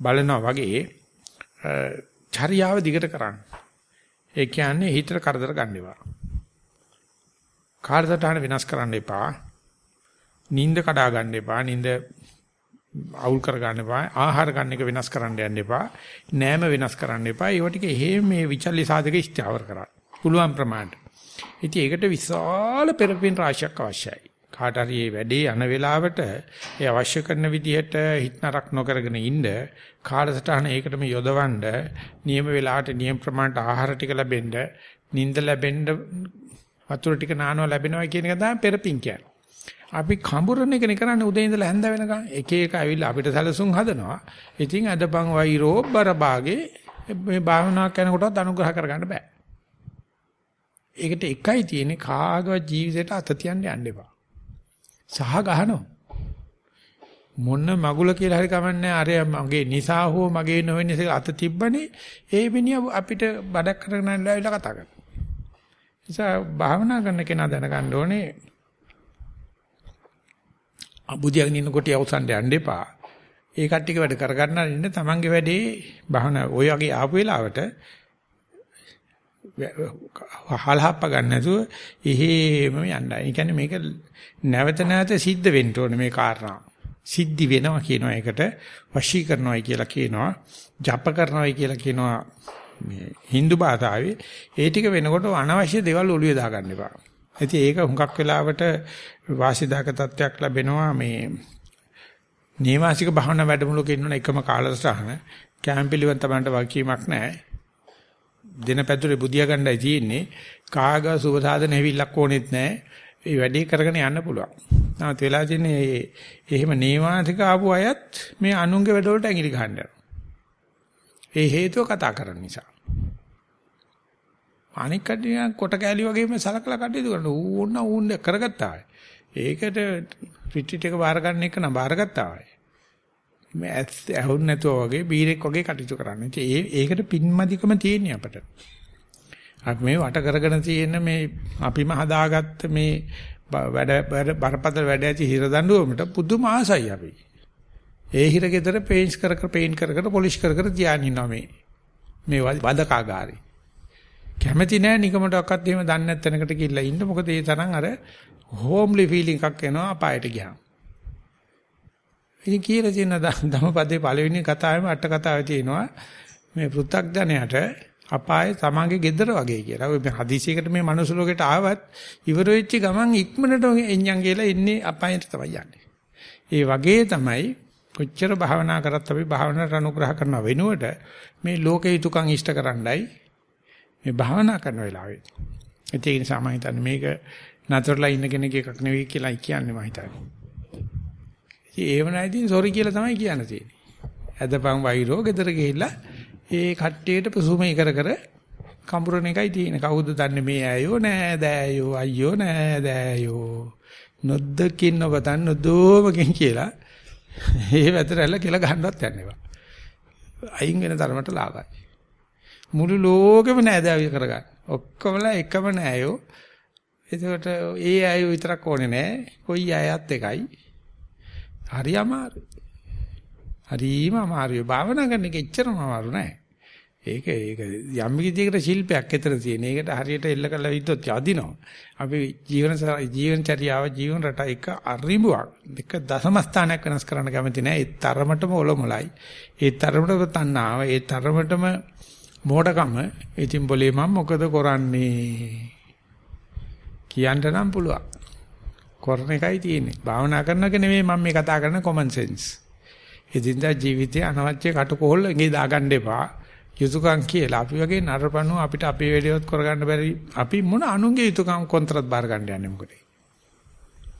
බලනවා වගේ චර්යාව දිගට කරන්න. ඒ කියන්නේ හිතට කරදර ගන්න එපා. කාර්යසටහන වෙනස් කරන්න එපා. නිින්ද කඩා ගන්න එපා. නිින්ද අවුල් කර ගන්න එපා. ආහාර ගන්න එක වෙනස් කරන්න යන්න එපා. නෑම වෙනස් කරන්න එපා. ඒව ටික එහෙම මේ විචල්්‍ය සාධක ඉස්තාවර කරන්න. පුළුවන් ප්‍රමාණයට. ඉතින් ඒකට විශාල පෙරපින් රාශියක් අවශ්‍යයි. කාට හරි මේ වැඩේ යන වෙලාවට ඒ අවශ්‍ය කරන විදිහට හිත නරක නොකරගෙන ඉන්න කාලසටහන ඒකටම යොදවන්න නියම වෙලාවට නියම ප්‍රමාණයට ආහාර ටික ලැබෙන්න නිින්ද ලැබෙන්න වතුර ටික නානවා ලැබෙනවා කියන එක තමයි පෙරපින් කියන්නේ. අපි කඹුරන එකනේ කරන්නේ උදේ ඉඳලා හැන්ද වෙනකන් එක එක ඇවිල්ලා අපිට සැලසුම් හදනවා. ඉතින් අදපන් වෛරෝ බරබාගේ මේ භාවනා කරනකොටත් අනුග්‍රහ කරගන්න බෑ. ඒකට එකයි තියෙන්නේ කාගවත් ජීවිතේට අත තියන්න යන්න එපා. සහ ගහනවා. මොන මගුල කියලා හරි කමන්නේ අර මගේ නිසා හෝ මගේ නොවෙන නිසා අත තිබ්බනේ ඒ මිනිහ අපිට බඩක් කරගෙන ඉඳලා කතා කරනවා. නිසා භාවනා කරන කෙනා දැනගන්න ඕනේ අබුදියගෙන ඉන්න කොට අවසන් යන්න එපා. ඒ කට්ටියක වැඩ කරගන්න ඉන්න තමන්ගේ වැඩේ භාවනා ඔය වගේ ආපු වෙලාවට හලහප්ප ගන්න නැතුව එහෙම යන්නයි. ඒ කියන්නේ මේක නැවත නැවත සිද්ධ වෙන්න ඕනේ මේ කාරණා. සිද්ධි වෙනවා කියනවා ඒකට වශී කරනවායි කියලා කියනවා. ජප කරනවායි කියලා කියනවා මේ Hindu භාෂාවේ. ඒ ටික වෙනකොට අනවශ්‍ය දේවල් ඔළුවේ දාගන්න එපා. ඉතින් ඒක හුඟක් වෙලාවට වාසිදායක තත්ත්වයක් ලැබෙනවා මේ නේවාසික භාවනා වැඩමුළුවක ඉන්න එකම කාලසටහන කැම්පිලිවන් තමන්ට වගකීමක් නැහැ. දිනපැතුලේ බුදියා ගන්නයි තියෙන්නේ. කාග සුබ සාධන හැවිල්ලක් ඕනෙත් නැහැ. ඒ වැඩේ කරගෙන යන්න පුළුවන්. නමුත් වෙලා තියෙන්නේ එහෙම නේවාසික ආපු අයත් මේ අනුන්ගේ වැඩවලට ඇඟිලි ගහන්න ඒ හේතුව කතා කරන නිසා. අනික් කඩිය කොට කෑලි වගේම සලකලා කටයුතු කරන ඕන ඕන කරගත්තා. ඒකට රිට්‍රීට් එක බාර ගන්න එක නම් බාරගත්තා. මේ ඇහුන් නැතුව වගේ බීරෙක් වගේ කටයුතු කරන්න. ඒ ඒකට පින්මදිකම තියෙන්නේ අපට. අපි මේ වට කරගෙන තියෙන මේ අපිම හදාගත්ත මේ වැඩ බරපතල වැඩ ඇති හිර දඬුවමට පුදුම ආසයි අපි. ඒ හිර ගෙදර පේන්ට්ස් කර කර පේන්ට් කර කර පොලිෂ් කර කර තියාගෙන ඉන්නවා මේ. මේ වදකාගාරේ. කැමැති නෑ නිකමටවත් එහෙම දන්නේ නැත්නකට ගිහිල්ලා ඉන්න. මොකද ඒ තරම් අර හෝම්ලි ෆීලිං එකක් එනවා අපායට ගියාම. ඉතින් කියලා තියෙන ධම්මපදයේ පළවෙනි කතාවෙම අට කතාවේ තියෙනවා මේ පෘථග්ජනයට අපාය තමන්ගේ ගෙදර වගේ කියලා. ඔය හදිසියකට මේ මනුස්ස ලෝකෙට ආවත් ඉවර වෙච්ච ගමන් ඉක්මනට එඤ්ඤම් කියලා එන්නේ අපායට තමයි යන්නේ. ඒ වගේ තමයි කොච්චර භාවනා කරත් අපි භාවනාවට අනුග්‍රහ කරන වෙනුවට මේ ලෝකේ යුතුයකම් ඉෂ්ට කරන්නයි මේ භාවනා කරන වෙලාවේ. ඒ නිසා මම හිතන්නේ මේක නතරලා ඉන්න කෙනෙක් එකක් නෙවෙයි කියලා කියන්නේ මම හිතන්නේ. ඉතින් ඒව නැයිදී සෝරි කියලා තමයි කියන්න තියෙන්නේ. ඇදපන් වෛරෝ ගෙදර ගිහිල්ලා ඒ කට්ටියට පුසුමේ කර කර කඹුරණ එකයි තියෙන්නේ. කවුද දන්නේ මේ ඇයෝ නෑ දෑයෝ අයියෝ නෑ දෑයෝ. නොද්දකින් ඔබතන් නොදෝමකින් කියලා <laughs> ඒ වැතරැල්ල කියලා ගහන්නවත් යන්නේවා. අයින් වෙන තරමට ලාභයි. මුළු ලෝකෙම නෑදෑවිය කරගන්න. ඔක්කොමලා එකම නෑයෝ. එතකොට ඒ අය විතරක් ඕනේ නෑ. කොයි අයත් එකයි. හරි අමාරුයි. හරිම අමාරුයි. භාවනා කරන එක එච්චරම අමාරු නෑ. ඒක ඒක යම් විදිහකට ශිල්පයක් ඇතර තියෙන. ඒකට හරියට එල්ල කරලා විද්දොත් යදිනවා. අපි ජීවන ජීවනචර්යාව ජීවන රට එක අරිඹුවක්. එක දශම ස්ථානයක් වෙනස් කරන්න කැමති නෑ. ඒ තරමටම ඔලොමලයි. ඒ තරමටම තණ්හාව, ඒ තරමටම මෝඩකම. ඉතින් બોලේ මම මොකද කරන්නේ? කියන්න නම් පුළුවන්. කරන එකයි තියෙන්නේ. භාවනා කරනක නෙමෙයි මම මේ කතා කරන common sense. එදින්දා ජීවිතයේ අනවශ්‍ය කටකෝල් ඉගේ දාගන්න එපා. යුතුයකම් කියලා අපි වගේ නරපණු අපිට අපේ වැඩේවත් කරගන්න බැරි අපි මොන අනුන්ගේ යුතුයකම් කොන්ත්‍රාත් බාර ගන්න යන්නේ මොකද?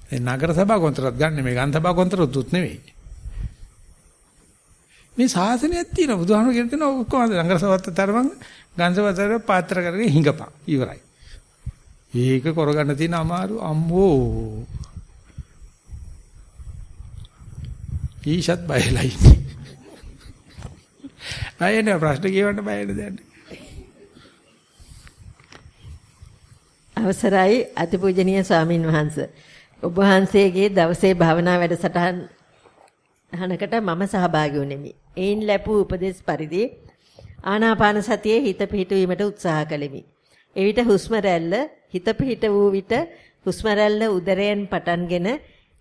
ඒ නගර සභා කොන්ත්‍රාත් ගන්න මේ ගන් සභා කොන්ත්‍රාත් උත් නෙවෙයි. මේ ශාසනයක් තියෙනවා බුදුහාමුදුරු කියන තැන ඔක්කොම නගර සභාවත් තරමං ගන් සභාවතර පාත්‍ර කරගෙන හිඟපා ඉවරයි. ඒක කරගන්න තියෙන අමාරු අම්මෝ. ඊෂත් බයලා ඉන්නේ. බයනේ ප්‍රශ්න කියවන්න බයනේ දැන්. අවසරයි අතිපූජනීය ස්වාමින් වහන්සේ. ඔබ වහන්සේගේ දවසේ භාවනා වැඩසටහන් අහනකට මම සහභාගී වුනිමි. එයින් ලැබූ උපදෙස් පරිදි ආනාපාන සතියේ හිත පිහිටුවීමට උත්සාහ කළෙමි. එවිට හුස්ම රැල්ල හිත පිහිට වූ විට හුස්ම රැල්ල උදරයෙන් පටන්ගෙන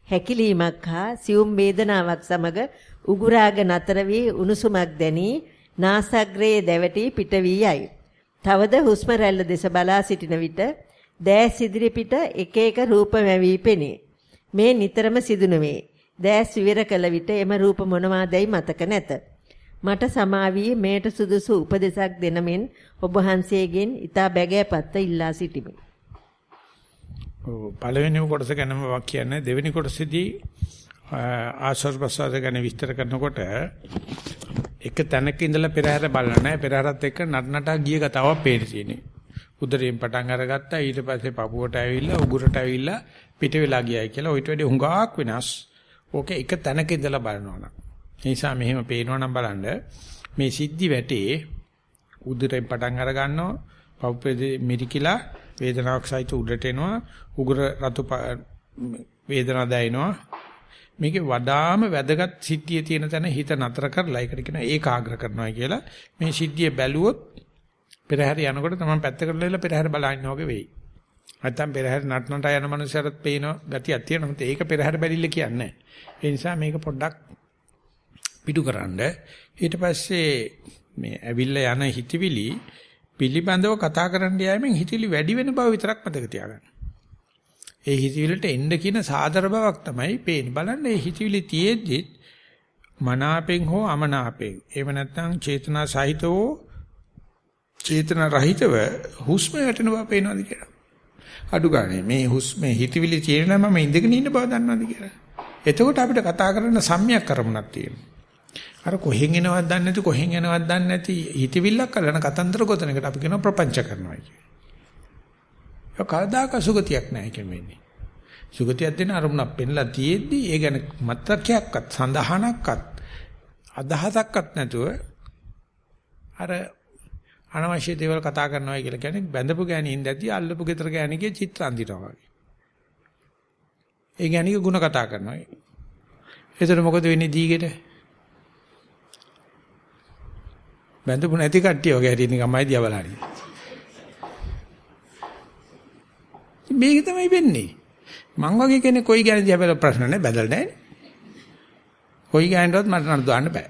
හැකිලීමක් හා සියුම් වේදනාවක් සමග උගුරාග නතර වී උණුසුමක් දැනී නාසග්‍රයේ දැවටි පිට වී යයි. තවද හුස්ම රැල්ල දෙස බලා සිටින විට දෑස් ඉදිරිපිට එක එක රූප වැවී පෙනේ. මේ නිතරම සිදු වේ. දෑස් විවර කළ විට එම රූප මොනවාදැයි මතක නැත. මට සමාවී මේට සුදුසු උපදේශක් දෙනමින් ඔබ වහන්සේගෙන් ඊතා බැගෑපත්ත ඉල්ලා සිටිමි. ඔව් පළවෙනි කොටස ගැනම වක් කියන්නේ දෙවෙනි කොටසේදී ආශ්වාස ප්‍රශ්වාස ගැන විස්තර කරනකොට එක තැනක ඉඳලා පෙරහැර බලන්න නැහැ පෙරහැරත් එක්ක නටනටා ගිය කතාවක් පේන තියෙන්නේ. උදරයෙන් පටන් අරගත්තා ඊට පස්සේ පපුවට ඇවිල්ලා උගුරට ඇවිල්ලා පිට වෙලා ගියයි කියලා ඔයිට වැඩි හුඟක් වෙනස්. ඕකේ එක තැනක ඉඳලා බලනවනම්. ඒ නිසා මෙහෙම පේනවනම් බලන්න මේ සිද්ධි වැටේ උදරයෙන් පටන් අර ගන්නවා පපුවේ මිරිකිලා වේදනාවක් සහිත උඩට එනවා උගුර රතු වේදනාවක් දැනෙනවා මේකේ වඩාම වැදගත් සිද්ධිය තියෙන තැන හිත නතර කරලා ඒකට කියන ඒකාග්‍ර කරනවා කියලා මේ සිද්ධිය බැලුවොත් පෙරහැර යනකොට තමයි පැත්තකට වෙලා පෙරහැර බලන්න වගේ වෙයි. නැත්තම් පෙරහැර නටනට යන මනුස්සයරත් පේන ගතියක් තියෙනවා. ඒක පෙරහැර බැලිල්ල කියන්නේ. ඒ නිසා මේක පොඩ්ඩක් පිටුකරනද ඊට පස්සේ මේ ඇවිල්ලා යන හිතවිලි පිළිබඳව කතා කරන්න යෑමෙන් හිතවිලි වැඩි වෙන බව විතරක් මතක තියාගන්න. ඒ හිතවිලට එන්න කියන සාදර බවක් තමයි පේන්නේ. බලන්න මේ හිතවිලි තියෙද්දි මනාපෙන් හෝ අමනාපෙන් එහෙම නැත්නම් චේතනා සහිතව චේතනා රහිතව හුස්ම වැටෙන බව පේනවාද කියලා. අඩු ගානේ මේ හුස්ම හිතවිලි තියෙනවා මම ඉඳගෙන ඉන්න බව දන්නවාද කියලා. එතකොට අපිට කතා කරන්න සම්‍යක් කරමුණක් තියෙනවා. අර කොහෙන් එනවද දන්නේ නැති කොහෙන් එනවද දන්නේ නැති හිතවිල්ලක් කරන කතන්දර ගොතන එකට අපි කියනවා ප්‍රපංච කරනවා කියන්නේ. ඒක කවදාක සුගතියක් නැහැ කියන්නේ. සුගතියක් දෙන අරමුණක් පෙන්ලා තියෙද්දි ඒ ගැන මතකයක්වත් සඳහනක්වත් අදහසක්වත් නැතුව අර අනවශ්‍ය දේවල් කතා කරනවා කියලා කියන්නේ බැඳපු ගෑණින් දැද්දි අල්ලපු ගෙදර ගෑණිගේ චිත්‍ර අඳිනවා වගේ. ඒ ගෑණිගේ ಗುಣ කතා කරනවා. එතකොට මොකද වෙන්නේ දීගෙට? බැඳපු නැති කට්ටිය වගේ හැටි නිකම්මයි දියා බලන්නේ. මේක තමයි වෙන්නේ. මං වගේ කෙනෙක් කොයි ගැන දිහා බලලා ප්‍රශ්න නැහැ බදල් නැහැ. කොයි ගෑනටවත් මට නඩු දාන්න බෑ.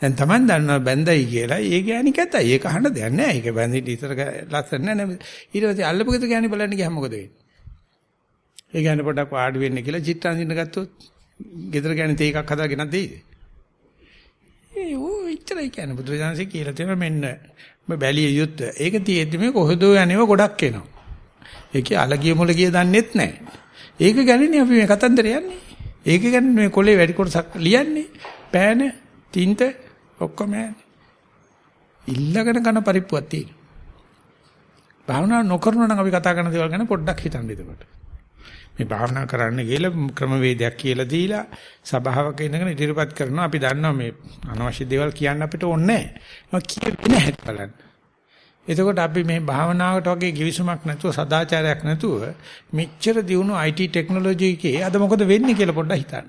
දැන් Taman දන්නවා බැඳයි කියලා ඒ ගෑණි කැතයි. ඒක අහන්න දෙයක් නැහැ. ඒක බැඳිට ඉතර ලස්සන නැහැ. ඊට පස්සේ අල්ලපු ගෙදර ගෑණි බලන්න ගියාම මොකද වෙන්නේ? ඒ ගෑණි පොඩක් වාඩි වෙන්න කියලා චිත්ත අඳින්න ගත්තොත් ගෙදර ගෑණි තේ එකක් හදාගෙන දෙයිද? ඒ ඕ ඉතරයි කියන්නේ බුදුරජාණන්සේ කියලා තියෙනවා මෙන්න ඔබ බැලිය යුත්තේ. ඒක තියෙද්දි මේ කොහෙදෝ යන්නේව ගොඩක් එනවා. ඒකේ අලගිය මුලගිය දන්නෙත් නැහැ. ඒක ගැනනේ අපි මේ කතන්දර යන්නේ. ඒක ගැන මේ කොලේ වැඩි කොටසක් ලියන්නේ. පෑන, තින්ත ඔක්කොම යන්නේ. ඉල්ලගෙන කරන පරිප්පුවක් තියෙනවා. භාවනා නොකරනවා නම් අපි කතා කරන දේවල් ගැන පොඩ්ඩක් හිතන්න එතකොට. මේ භාවනා කරන්න කියලා ක්‍රමවේදයක් කියලා දීලා සභාවක ඉඳගෙන ඉදිරිපත් කරනවා අපි දන්නවා මේ අනවශ්‍ය දේවල් කියන්න අපිට ඕනේ නැහැ. කියවෙන්නේ නැහැ බලන්න. එතකොට අපි මේ භාවනාවට වගේ givisුමක් නැතුව සදාචාරයක් නැතුව මෙච්චර දියුණු IT ටෙක්නොලොජි එකේ අද මොකද වෙන්නේ කියලා පොඩ්ඩක් හිතන්න.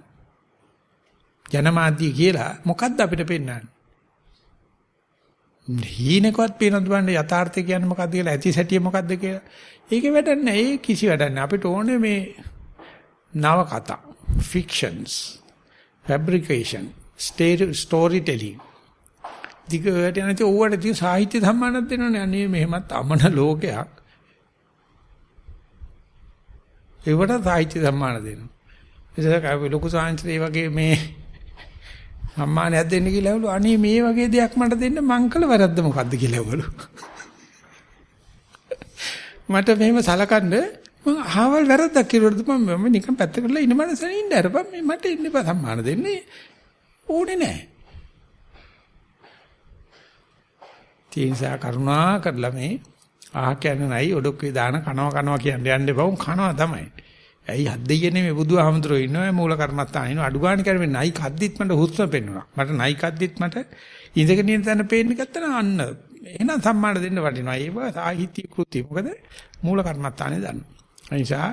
ජනමාධ්‍ය කියලා මොකද්ද අපිට පෙන්වන්නේ? හීනකවත් පේනවද බලන්න යථාර්ථය කියන්නේ මොකද්ද කියලා ඇති සැටිය මොකද්ද කියලා. ඒකේ වැඩක් නැහැ. ඒ කිසි වැඩක් නැහැ. අපිට ඕනේ මේ නව කතා, fictions, fabrication, story telling. දිගට යන ඉතින් ඕවට ඉතින් සාහිත්‍ය සම්මානයක් දෙනවනේ. අනේ මෙහෙමත් අමන ලෝකයක්. ඒවට සාහිත්‍ය සම්මාන දෙනවා. ඒක ලොකු සාංශේ වගේ මේ සම්මානයක් දෙන්න කියලා ඇහුළු අනේ මේ වගේ දෙයක් මට දෙන්න මං කළ වැරද්ද මොකද්ද කියලා ඇහුළු. මට මෙහෙම සලකන්න මම අහවල් වැරද්දක් කිරුවොත් මම නිකන් පැත්තකට ඉන්න මනසෙන් ඉන්න අරපන් මේ මට ඉන්න බා සම්මාන දෙන්නේ ඕනේ නැහැ. තීන්සා කරුණා කරලා මේ ආහ කියන්නේ නැයි ඔඩොක්කේ දාන කනවා කනවා කියන්නේ යන්න එපා උන් කනවා තමයි. ඇයි හද්දෙයනේ මේ බුදුහාමුදුරෝ ඉන්නවා මූල කර්මත්තාන ඉන්නවා අඩු ගන්න කරන්නේ නයි කද්දිත් මට හුස්ම පෙන්වනවා. මට නයි කද්දිත් මට ඉඳගෙන ඉන්න තැන පේන්නේ නැත්තන අන්න එහෙනම් සම්මාන දෙන්න වටිනවා. ඒක සාහිත්‍ය කෘති. මොකද මූල කර්මත්තානේ දන්න. ඒ නිසා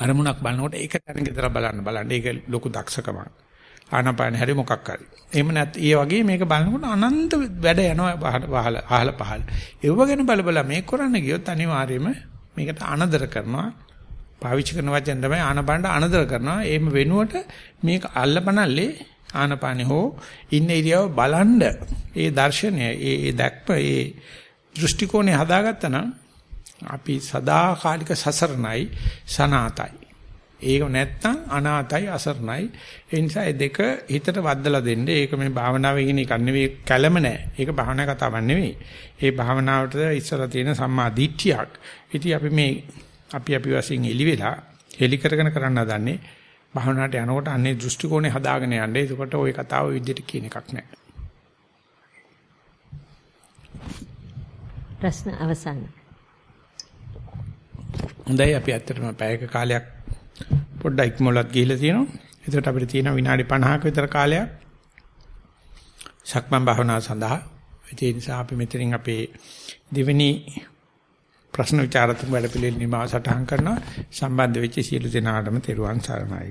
අරමුණක් බලනකොට ඒක තැනක විතර බලන්න බලන්න ඒක ලොකු දක්ෂකමක්. ආනාපාන හැරි මොකක් හරි. එහෙම නැත් ඒ වගේ මේක බලනකොට අනන්ත වැඩ යනවා වහල අහල පහල. ඒව ගැන බල බල මේක කරන්න ගියොත් අනිවාර්යයෙන්ම මේකට අනදර කරනවා. පාවිච්චි කරන වචෙන් තමයි ආනාපානට අනදර කරනවා. එහෙම වෙනුවට මේක අල්ලපනල්ලේ ආනාපානෙ හෝ ඉන්න ඉරියව බලන්ඩ ඒ දර්ශනය ඒ දැක්ප ඒ දෘෂ්ටි කෝණය හදාගත්තා නම් අපි සදාකාලික සසරණයි සනාතයි. ඒක නැත්තම් අනාතයි අසරණයි. ඒ නිසා මේ දෙක හිතට වද්දලා දෙන්න. ඒක මේ භාවනාවේ ඉගෙන එකක් නෙවෙයි කැළම නෑ. ඒක භාවනා කතාවක් නෙවෙයි. ඒ භාවනාවට ඉස්සර තියෙන සම්මා දිට්ඨියක්. ඉතින් අපි මේ අපි අපි වශයෙන් එලි වෙලා හෙලි කරගෙන කරන්න හදන්නේ භාවනාවට යනකොට අන්නේ දෘෂ්ටි කෝණය හදාගෙන යන්නේ. එතකොට ওই කතාව විදිහට කියන එකක් නෑ. ප්‍රශ්න අවසන්. හොඳයි අපි ඇත්තටම පැයක කාලයක් පොඩ්ඩක් ඉක්මවලත් ගිහිල්ලා තියෙනවා. එතකොට අපිට තියෙන විනාඩි 50ක විතර කාලයක් සක්මන් භාවනාව සඳහා. ඒ නිසා අපි මෙතනින් අපේ දෙවෙනි ප්‍රශ්න විචාරතුංග වැඩ පිළිවෙල නිමාව සටහන් කරනවා. සම්බන්ධ වෙච්ච සියලු දෙනාටම තෙරුවන් සරණයි.